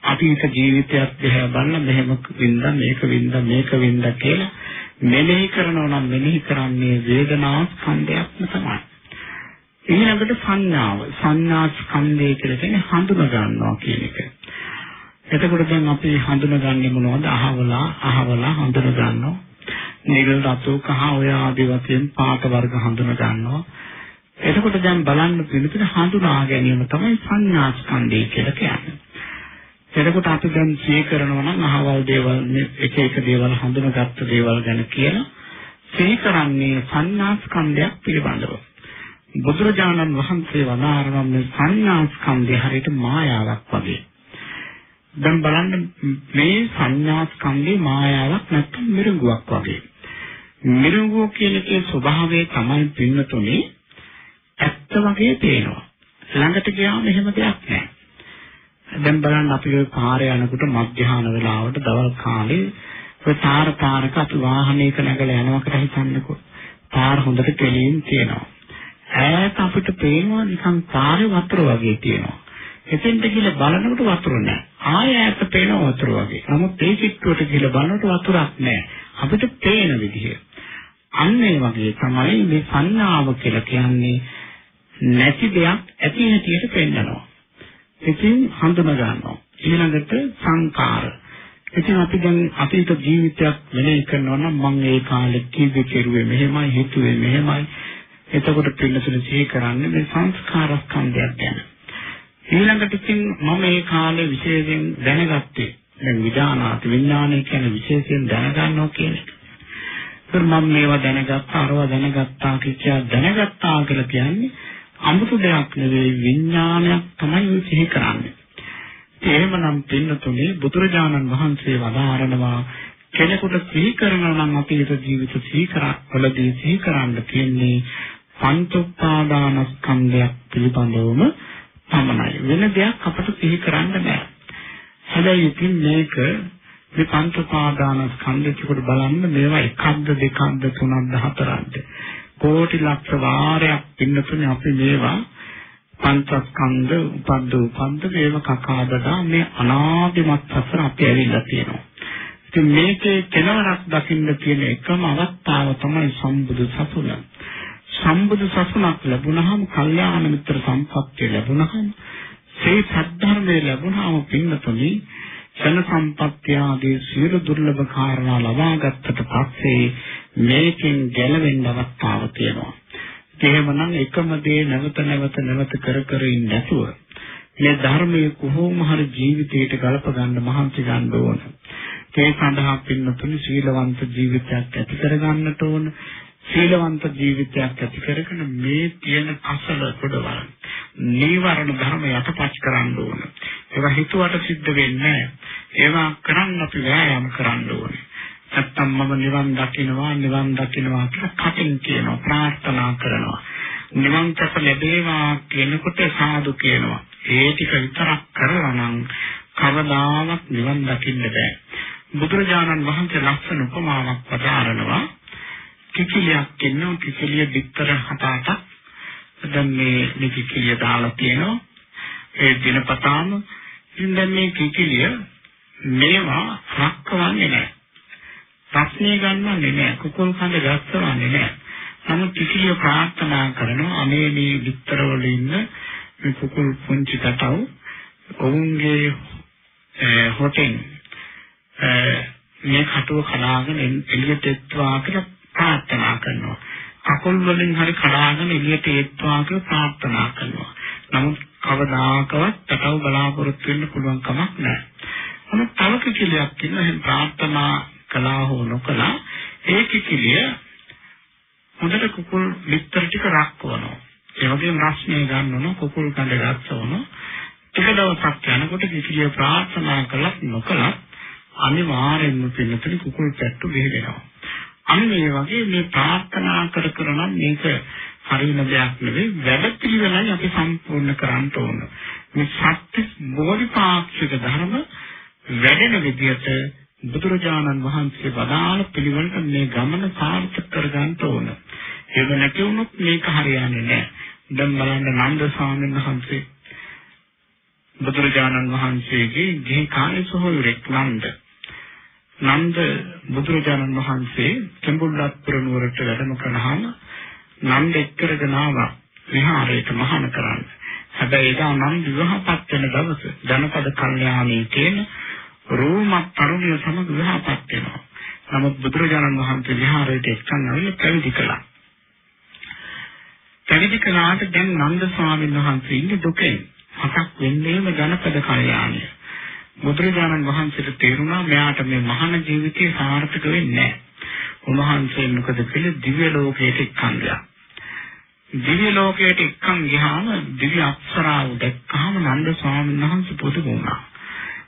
Speaker 1: අතීත ජීවිතයක් දිහා බලන මෙහෙම වින්දා මේක වින්දා මේක වින්දා කියලා මෙනෙහි කරනවා නම් මෙනෙහි කරන්නේ වේදනා ස්කන්ධයක්ම තමයි. ඊළඟට සංඥාව සංඥා ස්කන්ධය කියලා කියන්නේ හඳුනා ගන්නවා කියන එක. එතකොට දැන් අපි හඳුනගන්නේ මොනවද? අහවලා අහවලා හඳුන ගන්නවා. නිල් රතු කහ ඔය ආදී වශයෙන් පාට වර්ග හඳුන ගන්නවා. එතකොට දැන් බලන්න පිළිතුර හඳුනා ගැනීම තමයි සංඥා ස්කන්ධය කියලා කියන්නේ. එතකොට අපි දැන් සිහි කරනවා නම් අහවල් දේවල් එක එක දේවල් හඳුනාගත්ත දේවල් ගැන කියලා සිහි කරන්නේ සංඥා ස්කන්ධයක් පිළිබඳව. බුදුරජාණන් වහන්සේ වදාारणම් මේ සංඥා ස්කන්ධය හරියට මායාවක් වගේ. දැන් බලන්න මේ සංඥා ස්කන්ධේ මායාවක් නැත්නම් මිරිඟුවක් වගේ. මිරිඟුව කියන එකේ ස්වභාවය තමයි පින්නතුනේ ඇත්ත වගේ පේනවා. ළඟට ගියාම එහෙම දෙයක් නැහැ. දැන් බලන්න අපි ඔය පාරේ යනකොට මධ්‍යහන වෙලාවට දවල් කාලේ ඔය තාර පාරක අපි වාහනයක නැගලා යනවා කියලා හිතන්නකෝ. පාර හොඳට කෙලින් තියෙනවා. ඈත අපිට පේනවා නිකන් පාරේ වතුර වගේ තියෙනවා. එතෙන්ට ගිහලා බලනකොට වතුර නැහැ. ආය ඈත පේන වතුර වගේ. නමුත් ඒ චිත්‍රයට ගිහලා බලනකොට වතුරක් නැහැ. අපිට පේන විදිහ. අන්න ඒ වගේ තමයි මේ සංඥාව කියලා කියන්නේ නැති දෙයක් ඇති හැටියට පෙන්නනවා. ඉතින් හඳුන ගන්නවා. ඊළඟට සංකාර. ඉතින් අපි දැන් අතීත ජීවිතයක් වෙනේ කරනවා නම් මම ඒ කාලේ කීවේ කෙරුවේ මෙහෙමයි හිතුවේ මෙහෙමයි. එතකොට පිළිතුරු සිහි කරන්නේ මේ සංස්කාර ස්කන්ධයක් ගැන. ඊළඟට ඉතින් මම ඒ කාලේ විශේෂයෙන් දැනගත්තේ දැන් විඥානාති විඥානය කියන විශේෂයෙන් දැනගන්නවා කියන එක. ඒත් මම මේවා දැනගත්තා අරවා දැනගත්තා කියලා දැනගත්තා කියලා කියන්නේ අමුතු දෙයක් නෙවෙයි විඥානයක් තමයි සිහි කරන්නේ. එහෙමනම් පින්නතුනේ බුදුරජාණන් වහන්සේ වදාරනවා කෙනෙකුට සිහි කරනවා නම් අපේ ජීවිත සිහි කරවලදී සිහි කරන්න තියෙන්නේ පංච උපාදානස්කන්ධයක් පිළිබඳවම පමණයි. වෙන දෙයක් අපට සිහි කරන්න බෑ. හැබැයි ඉතින් මේක මේ පංච උපාදානස්කන්ධෙට බලන්න මේවා එකක්ද දෙකක්ද තුනක්ද හතරක්ද කෝටි ලක්ෂ වාරයක් පින්නතුනේ අපි මේවා පංචස්කන්ධ උපද්ද උපද්ද මේව කකාදදා මේ අනාදිමත් සසර අපි ඇවිල්ලා තියෙනවා. ඉතින් මේකේ කෙලවරක් දකින්න තියෙන එකම අවස්ථාව තමයි සම්බුදු සසුන. සම්බුදු සසුනක් ලැබුණාම කල්යාණ මිත්‍ර සම්පත්තිය ලැබුණාම සේ සද්ධර්මයේ ලැබුණාම පින්නතුනි ශන සම්පත්තිය ආදී සියලු දුර්ලභ කාරණා ලබා ගත්තට පස්සේ මේකෙන් ගැලවෙන්න අවස්ථාව තියෙනවා. එහෙමනම් එකම දේ නැවත නැවත නැවත කර කර ඉන්න නැතුව මේ ධර්මයේ කොහොම හරි ජීවිතයට ගලප ගන්න මහන්සි ගන්න ඕන. ඒ සඳහා පින්නතුනි සීලවන්ත ජීවිතයක් ඇති කර ගන්නට ඕන. සීලවන්ත ජීවිතයක් ඇති කරගෙන මේ තියෙන අසල කොටවල් නීවරණ ධර්ම යටපත් කරන්න ඕන. ඒවා හිතුවට සිද්ධ වෙන්නේ ඒවා කරන්න අපි වෑයම් කරන්න ඕනේ. නැත්තම් මම නිවන් දකින්නවා නිවන් දකින්නවා කියලා කටින් කියනවා ප්‍රාර්ථනා කරනවා. නිවන් සප ලැබේවා කියනකොට සාදු කියනවා. ඒ ටික විතරක් කරලා නම් කවදාවත් නිවන් දකින්න බෑ. බුදුරජාණන් වහන්සේ ලස්සන උපමාවක් පදාරනවා. කිකිලියක් ඉන්නවා කිකිලිය පිටර හත අටක් දැන් මේ මේ කිකිලිය දාලා තියෙනවා ඒ දිනපතාම ඉතින් දැන් මේ කිකිලිය මේවා රක්කවන්නේ නැහැ ප්‍රශ්නේ ගන්නන්නේ නැහැ කුකුල් කඳ ගස්සවන්නේ නැහැ නමුත් කිකිලිය ප්‍රාර්ථනා කරනවා අනේ මේ පිටර වල ඉන්න මේ කුකුල් පුංචි කටව ඔවුන්ගේ හොටෙන් මේ කටුව කලාගෙන එළියට එත්වා කියලා ප්‍රාර්ථනා කරනවා. කකුල් වලින් හරි කඩාගෙන එළියට ඒත්වා කියලා ප්‍රාර්ථනා කරනවා. නමුත් කවදාකවත් තටව බලාපොරොත්තු වෙන්න පුළුවන් කමක් නැහැ. මොන තව කිලියක් කියන එහෙන් ප්‍රාර්ථනා කළා හෝ නොකළා ඒ කිලිය හොඳට කුකුල් විතර ටික රක්වනවා. ඒ වගේම රස්නේ ගන්නවන කුකුල් කඳ ගස්සවන ටික දවසක් යනකොට කිලිය ප්‍රාර්ථනා කළත් නොකළත් අනිවාර්යෙන්ම පිළිතුරු කුකුල් පැට්ටු බෙහෙනවා. අන්න ඒ වගේ මේ ප්‍රාර්ථනා කර කර නම් මේක හරින දෙයක් නෙවෙයි වැඩ පිළිවෙලයි අපි සම්පූර්ණ කරන්න ඕන. මේ සත්‍ය බෝධිපාක්ෂික ධර්ම වැඩෙන විදිහට බුදුරජාණන් වහන්සේ වදාළ පිළිවෙලට මේ ගමන සාර්ථක කරගන්න ඕන. ඒක නැති වුණොත් මේක හරියන්නේ නැහැ. දැන් බලන්න නන්ද ස්වාමීන් වහන්සේ බුදුරජාණන් වහන්සේගේ ගිහි කාලේ සොහොයුරෙක් නන්ද නන්ද බුදුරජාණන් වහන්සේ කෙඹුල්ලත්පුර නුවරට වැඩම කළාම නන්ද එක්කරගෙන ආවා විහාරයට මහාන කරන්න. හැබැයි එදා නම් විවාහපත් වෙන දවස ජනපද කල්යාණී කියන රෝමත් තරුණිය සමග විවාහපත් වෙනවා. නමුත් බුදුරජාණන් වහන්සේ විහාරයට එක්කන් ආවිල පැවිදි කළා. පැවිදි කළාට දැන් නන්ද ස්වාමීන් වහන්සේ ඉන්නේ දුකෙන්. හතක් වෙන්නේම ජනපද කල්යාණිය. බුදුරජාණන් වහන්සේට තේරුණා මෙයාට මේ මහාන ජීවිතේ සාර්ථක වෙන්නේ නැහැ. උන්වහන්සේ මොකද කළේ දිව්‍ය ලෝකයට එක්කන් ගියා. දිව්‍ය ලෝකයට එක්කන් ගියාම දිව්‍ය අප්සරාව දැක්කහම නන්ද ස්වාමීන් වහන්සේ පුදුම වුණා.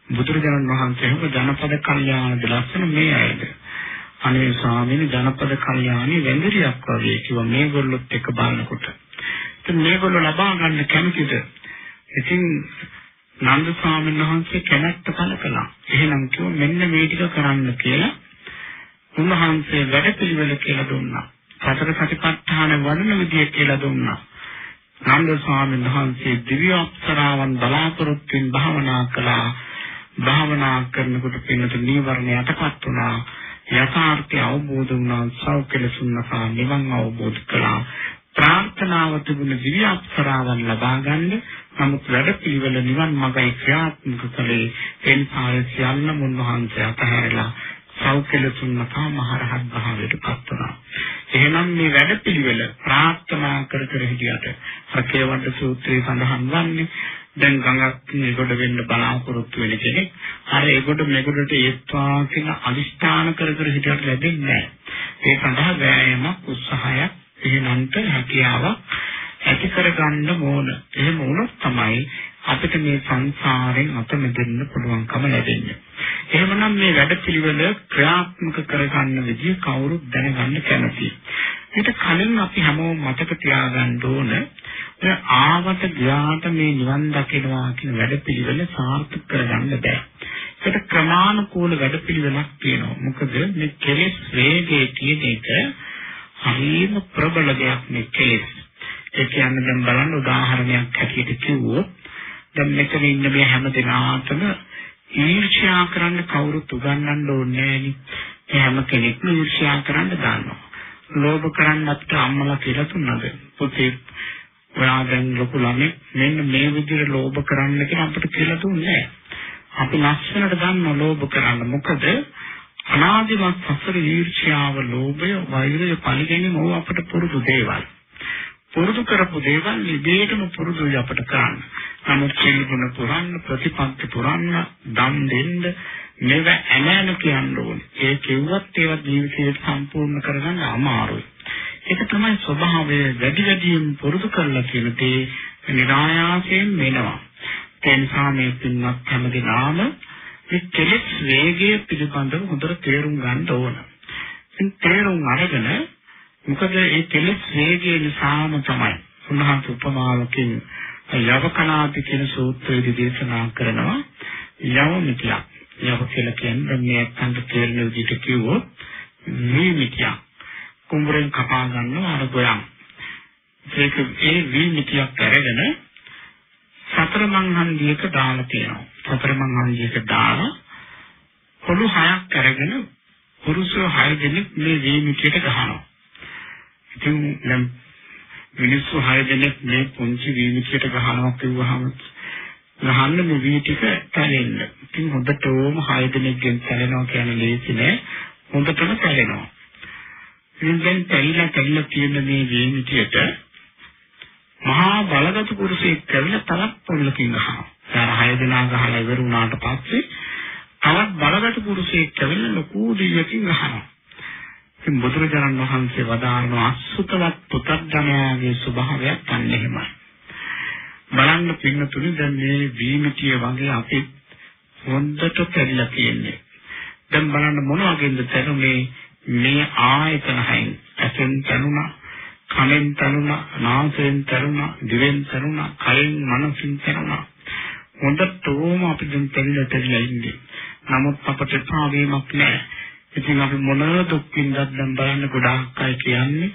Speaker 1: බුදුරජාණන් වහන්සේ හොක ජනපද කල්යාණ දලස්සන මේ අයද. අනේ ස්වාමීන් ජනපද කල්යාණි වෙන්දිරියක් වගේ කිව්වා මේගොල්ලොත් එක බලනකොට. ඉතින් මේගොල්ලෝ ලබා ගන්න කැමතිද? ඉතින් නන්ද ස්වාමීන් වහන්සේ කැමැත්ත පළ කළා. එහෙනම් කිව්ව මෙන්න මේ ටික කරන්න කියලා උන්වහන්සේ වැඩපිළිවෙල කියලා දුන්නා. සතර සතිපට්ඨාන වඩන විදිය කියලා දුන්නා. නන්ද ස්වාමීන් වහන්සේ දිව්‍ය අප්සරාවන් බලාපොරොත්තුෙන් භාවනා කළා. භාවනා කරනකොට පින්නත නීවරණ යටපත් වුණා. යථාර්ථය අවබෝධ වුණා සෞඛ්‍යලසුන්නසා නිවන් අවබෝධ කළා ප්‍රාර්ථනාව තිබුණ දිව්‍ය අප්සරාවන් ලබා ගන්න නමුත් වැඩපිළිවෙල නිවන් මඟයි ක්‍රියාත්මක කළේ එන්පාය සියල්ලම උන්වහන්සේ අතහැරලා සෞඛ්‍යලසුන්නසා මහරහත් භාවයට පත් වුණා එහෙනම් මේ වැඩපිළිවෙල ප්‍රාර්ථනා කර කර හිටියට සකේවන්ත සූත්‍රයේ සඳහන් වන්නේ දැන් ගඟක් නිගොඩ වෙන්න බලාපොරොත්තු වෙන කෙනෙක් අර ඒගොඩ මෙගොඩට ඒත්වා කියන අදිෂ්ඨාන කර කර හිටියට ලැබෙන්නේ නැහැ. ඒ සඳහා වෑයමක් උත්සාහයක් එහෙමන්ට හැකියාවක් ඇති කරගන්න ඕන. එහෙම වුණොත් තමයි අපිට මේ සංසාරයෙන් අත මිදෙන්න පුළුවන්කම ලැබෙන්නේ. එහෙමනම් මේ වැඩපිළිවෙල ක්‍රියාත්මක කරගන්න විදිය කවුරුත් දැනගන්න කැමතියි. ඊට කලින් අපි හැමෝම මතක තියාගන්න ඕන ඔය ආවත ගියාට මේ නිවන් දකිනවා කියන වැඩපිළිවෙල සාර්ථක කරගන්න බෑ. ඒකට ක්‍රමානුකූල වැඩපිළිවෙලක් තියෙනවා. මොකද මේ කෙලෙස් වේගයේ කියන එක හරිම ප්‍රබල දෙයක් මේ කෙලෙස්. ඒ කියන්නේ දැන් බලන්න උදාහරණයක් හැටියට කිව්වොත් දැන් මෙතන ඉන්න මේ හැම දෙනාටම ඊර්ෂ්‍යා කරන්න කවුරුත් උගන්වන්න ඕනේ නෑනේ. හැම කෙනෙක්ම ඊර්ෂ්‍යා කරන්න දන්නවා. ලෝභ කරන්න අපිට අම්මලා කියලා තුනද පුතේ ඔයා දැන් ලොකු ළමෙක්. මෙන්න මේ විදිහට ලෝභ කරන්න කියලා අපිට කියලා දුන්නේ අපි ලස්සනට දන්න ලෝභ කරන්න. මොකද අනාදිමත් සසර ඊර්ෂ්‍යාව ලෝභය වෛරය පරිගැනීම ඕව අපිට පුරුදු දේවල්. පුරුදු කරපු දේවල් ඉබේටම පුරුදුයි අපිට කරන්න නමුත් කෙලිගුණ පුරන්න ප්‍රතිපත්ති පුරන්න දම් දෙන්න මේව ඇනෑන කියන්න ඕනේ ඒ කිව්වත් ඒවා ජීවිතයට සම්පූර්ණ කරගන්න අමාරුයි ඒක තමයි ස්වභාවය වැඩි වැඩියෙන් පුරුදු කරලා කියන දේ નિરાයාසයෙන් වෙනවා. ඒ නිසා මේ පින්වත් හැමදෙනාම මේ කෙලෙස් වේගය පිළිබඳව හොඳට තේරුම් ගන්න ඕන. ඉතින් තේරුම් අරගෙන මොකද මේ කෙලෙස් වේගය නිසාම තමයි උන්වහන්සේ උපමාවකින් යවකනාති කියන සූත්‍රයේදී දේශනා කරනවා යවමිතියක්. යව කියලා කියන්නේ මේ අන්ත තේරෙන විදිහට කිව්වොත් නිමිතියක්. කුඹුරෙන් කපා ගන්නවා අර ගොයම්. ඒක ඒ වීමිතියක් අරගෙන සතර මංහන්දියක දාලා තියෙනවා. සතර මංහන්දියක දාලා පොළු හයක් අරගෙන පුරුෂයෝ හය දෙනෙක් මේ වීමිතියට ගහනවා. ඉතින් නම් මිනිස්සු හය දෙනෙක් මේ පුංචි වීමිතියට ගහනවා කිව්වහම ගහන්න මේ වී ටික තැලෙන්න. ඉතින් හොඳටම හය දෙනෙක්ගෙන් තැලෙනවා කියන්නේ ලේසි නෑ. හොඳටම තැලෙනවා. ඉතින් දැන් තැලිලා තැලිලා තියෙන මේ වේමිතියට මහා බලගත් පුරුෂයෙක් කැවිලා තවත් පොල්ලකින් ගහනවා. ඊට හය දෙනා ගහලා ඉවර වුණාට පස්සේ තවත් බලගත් පුරුෂයෙක් කැවිලා ලොකු දියකින් ගහනවා. ඉතින් බුදුරජාණන් වහන්සේ වදාारण අසුතවත් පුතග්ජනයාගේ ස්වභාවයක් අන්න එහෙමයි. බලන්න පින්නතුනි දැන් මේ වීමිතිය වගේ අපි හොඳට තැලිලා තියෙන්නේ. දැන් බලන්න මොන වගේද තැරුනේ මේ ආයතන හයින් ඇසෙන් තනුණා කනෙන් තනුණා නාසයෙන් තනුණා දිවෙන් තනුණා කයෙන් මනසින් තනුණා හොඳටම අපි දැන් තැවිලා තැවිලා ඉන්නේ නමුත් අපට පාවීමක් නැහැ ඉතින් අපි මොන දුක්ින්දත් දැන් බලන්න ගොඩාක් අය කියන්නේ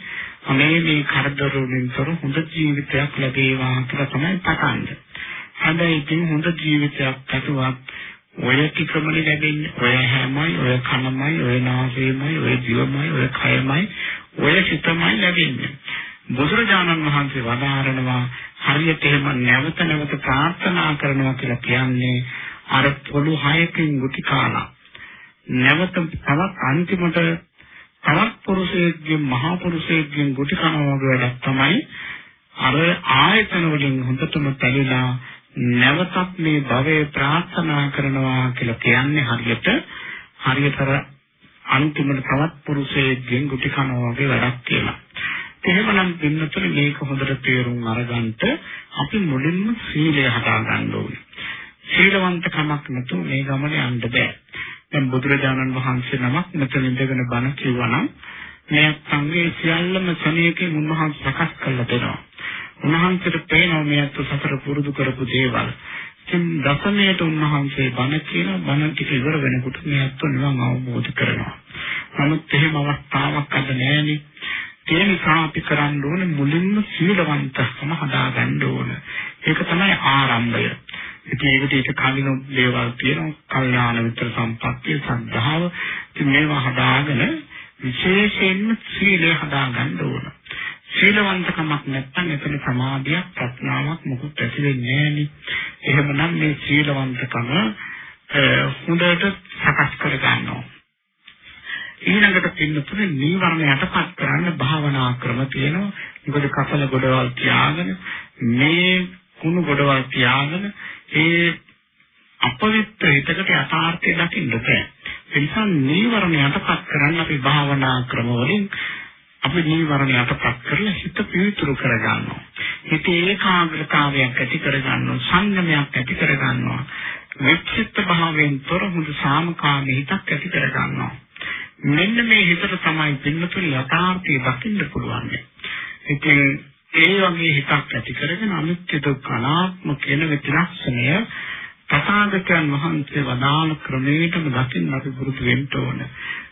Speaker 1: අනේ මේ කරදර වලින් තොර හොඳ ජීවිතයක් ලැබේවා කියලා තමයි පතන්නේ හැබැයි ඉතින් හොඳ ජීවිතයක් ඇතුවත් ඔය ටිකමනේ ලැබෙන්නේ. ඔය හැමයි ඔය කනමයි ඔය නාසයමයි ඔය දිවමයි ඔය කයමයි ඔය සිතමයි ලැබෙන්නේ. බුදුරජාණන් වහන්සේ වදාරනවා හරියට එහෙම නැවත නැවත ප්‍රාර්ථනා කරනවා කියලා කියන්නේ අර පොළු හයකින් ගුටි කාලා. නැවත තවත් අන්තිමට තවත් පුරුෂයෙක්ගෙන් මහා පුරුෂයෙක්ගෙන් ගුටි කනවා වගේ වැඩක් තමයි අර ආයතන වලින් හොඳටම පැලිලා නැවතත් මේ භවයේ ප්‍රාර්ථනා කරනවා කියලා කියන්නේ හරියට හරියටම අන්තිමට තවත් පුරුෂයෙක්ගෙන් ගුටි කනවා වගේ වැඩක් කියලා. එහෙමනම් පින්නතුනි මේක හොඳට තේරුම් අරගන්න අපි මුලින්ම සීලය හදා ගන්න ඕනේ. සීලවන්තකමක් නැතුව මේ ගමනේ යන්න බෑ. දැන් බුදුරජාණන් වහන්සේ නමක් මෙතන ඉඳගෙන බණ කිව්වනම් මේ සංගේ සියල්ලම ශරීරයේ මුන්වහන්සේ සකස් කරලා දෙනවා. උන්වහන්සේට පේනවා මේ අත සතර පුරුදු කරපු දේවල්. ඉතින් දසමයට උන්වහන්සේ බණ කියන බණ ටික ඉවර වෙනකොට මේ අත නිවන් අවබෝධ කරනවා. නමුත් එහෙම අවස්ථාවක් අද නැහැනේ. ඒ නිසා අපි කරන්න ඕනේ මුලින්ම සීලවන්තකම හදාගන්න ඕන. ඒක තමයි ආරම්භය. ඉතින් ඒකට ඊට කලින් දේවල් තියෙනවා. කල්යාණ මිත්‍ර සම්පත්තිය, සද්ධාව. ඉතින් මේවා හදාගෙන විශේෂයෙන්ම සීලය හදාගන්න ඕන. සීලවන්තකමක් නැත්නම් එතන සමාධියක් ප්‍රඥාවක් මොකුත් ඇති වෙන්නේ නැහෙනි. එහෙමනම් මේ සීලවන්තකම හොඳට සකස් කර ගන්නවා. ඊළඟට පින්නතුනේ නීවරණ යටපත් කරන්න භාවනා ක්‍රම තියෙනවා. මොකද කසල ගොඩවල් තියාගෙන මේ කුණු ගොඩවල් තියාගෙන ඒ අපවිත්‍ර හිතකට යථාර්ථය දකින්න බෑ. ඒ නිසා නීවරණ යටපත් කරන්න අපි භාවනා ක්‍රම වලින් අපි නීවරණ යටපත් කරලා හිත පිවිතුරු කරගන්නවා. හිතේ ඒකාග්‍රතාවයක් ඇති කරගන්නවා, සංයමයක් ඇති කරගන්නවා. විචිත්ත භාවයෙන් තොර හුදු සාමකාමී හිතක් ඇති කරගන්නවා. මෙන්න මේ හිතට තමයි පින්නතුනි යථාර්ථය දකින්න පුළුවන්. ඉතින් ඒ වගේ හිතක් ඇති කරගෙන අනිත්‍ය දුක්ඛ අනාත්ම කියන විතරක්ෂණය තථාගතයන් වහන්සේ වදාළ ක්‍රමයටම දකින්න අපි පුරුදු වෙන්න ඕන.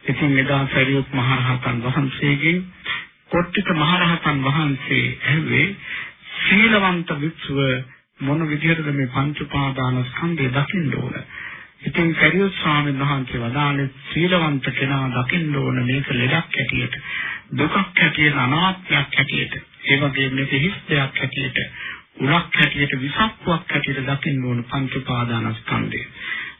Speaker 1: ඉතින් එදා සරියුත් මහරහතන් වහන්සේගෙන් කොට්ටික මහරහතන් වහන්සේ ඇහුවේ සීලවන්ත වික්ෂුව මොන විදිහටද මේ පංච උපාදාන ස්කන්ධය දකින්න ඕන. ඉතින් කරියොත් ස්වාමීන් වහන්සේ වදාළේ සීලවන්ත කෙනා දකින්න ඕන මේක ලෙඩක් හැටියට දුකක් හැටියට අනාත්මයක් හැටියට ඒ වගේම මේක හිස් දෙයක් හැටියට උලක් හැටියට විසක්කුවක් හැටියට දකින්න ඕන පංච උපාදානස්කන්ධය.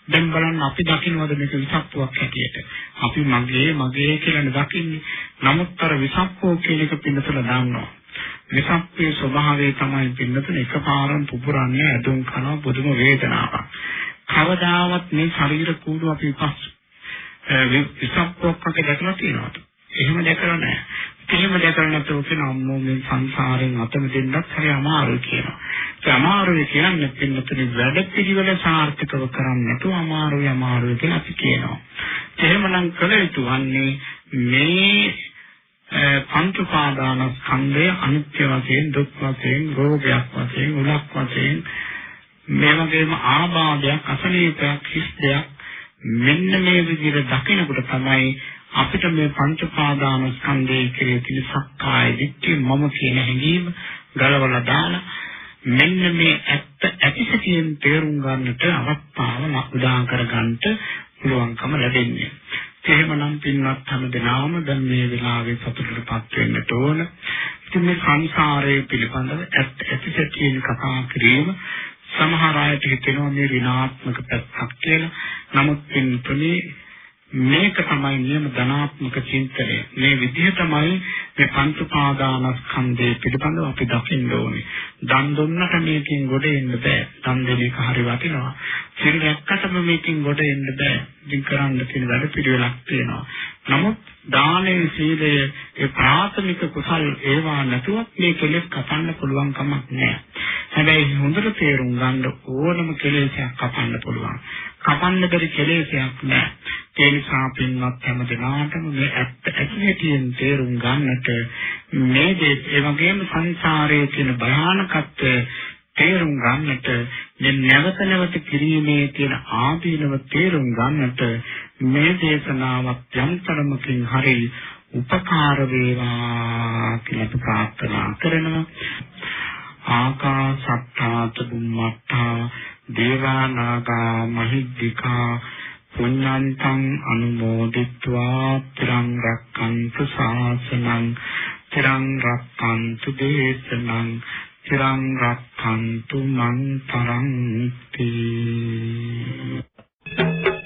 Speaker 1: දැන් බලන්න අපි දකින්නවද මේක විසක්කුවක් හැටියට? අපි මගේ මගේ කියලා දකින්නේ. නමුත් අර විසක්කෝ කියන එක පින්නතල දාන්නවා. විසක්කේ ස්වභාවය තමයි පින්නතල එකපාරම පුපුරන්නේ ඇදුම් කරනවා පුදුම වේදනාවක්. කවදාවත් මේ ශරීර කූඩු අපි පස් විසප්පොක්කක දැකලා තියෙනවද? එහෙම දැකලා නැහැ. එහෙම දැකලා නැතුව කියන අම්මෝ මේ සංසාරයෙන් අත මිදෙන්නත් හරි අමාරුයි කියනවා. ඒ අමාරුයි කියන්නේ පින්නතුනි වැඩ පිළිවෙල සාර්ථකව කරන්නේ නැතුව අමාරුයි අමාරුයි කියලා අපි කියනවා. එහෙමනම් කළ යුතු වන්නේ මේ පංච උපාදානස්කන්ධය අනිත්‍ය වශයෙන් දුක් වශයෙන් රෝගයක් වශයෙන් උලක් වශයෙන් මේ වගේම ආබාධයක් අසනීපයක් හිස් දෙයක් මෙන්න මේ විදිහට දකිනකොට තමයි අපිට මේ පංච පාදාන ස්කන්ධයේ කෙරෙහි තියෙන සක්කාය දිට්ඨිය මම කියන හැඟීම ගලවලා දාලා මෙන්න මේ ඇත්ත ඇතිසතියෙන් තේරුම් ගන්නට අවස්ථාව උදා කර ගන්නට පුළුවන්කම ලැබෙන්නේ. එහෙමනම් පින්වත් හැම දිනම දැන් මේ වෙලාවේ සතුටටපත් වෙන්නට ඕන. ඉතින් මේ සංසාරයේ පිළිබඳව ඇත්ත ඇතිසතියෙන් කතා කිරීම සමහර අයට හිතෙනවා මේ ඍණාත්මක පැත්තක් කියලා. නමුත් පින්තුනේ මේක තමයි නියම ධනාත්මක චින්තනය. මේ විදිහ තමයි මේ පංච පාදානස්කන්ධය පිළිබඳව අපි දකින්න ඕනේ. දන් දුන්නට මේකෙන් ගොඩ එන්න බෑ. දන් දෙන එක හරි වටිනවා. සිල් රැක්කටම මේකෙන් ගොඩ එන්න බෑ. ඉතින් කරන්න තියෙන වැඩ පිළිවෙලක් තියෙනවා. නමුත් දානයේ සීලය ඒ ප්‍රාථමික කුසල් ඒවා නැතුවත් මේ කෙලෙස් කපන්න පුළුවන් කමක් නැහැ. හැබැයි හොඳට තේරුම් ගන්න ඕනම කෙලෙසයක් කපන්න පුළුවන්. කපන්න බැරි කෙලෙසයක් නැහැ. ඒ නිසා පින්වත් හැම දිනාටම මේ ඇත්ත ඇතිහෙටියෙන් තේරුම් ගන්නට මේ දේ ඒ වගේම සංසාරයේ තියෙන භයානකත්වය තේරුම් ගන්නට මේ නැවත නැවත කිරීමේ තියෙන ආදීනව තේරුම් ගන්නට මේ දේශනාවක් යම් තරමකින් හරි උපකාර වේවා කියලා ප්‍රාර්ථනා කරනවා ආකාසත්තාත බුම්මත්තා දේවානාගා මහිද්దికා පුඤ්ඤන්තං අනුමෝදිත්වා තිරං රක්ඛන්තු ශාසනං තිරං රක්ඛන්තු දේශනං තිරං රක්ඛන්තු මං තරංති Thank you.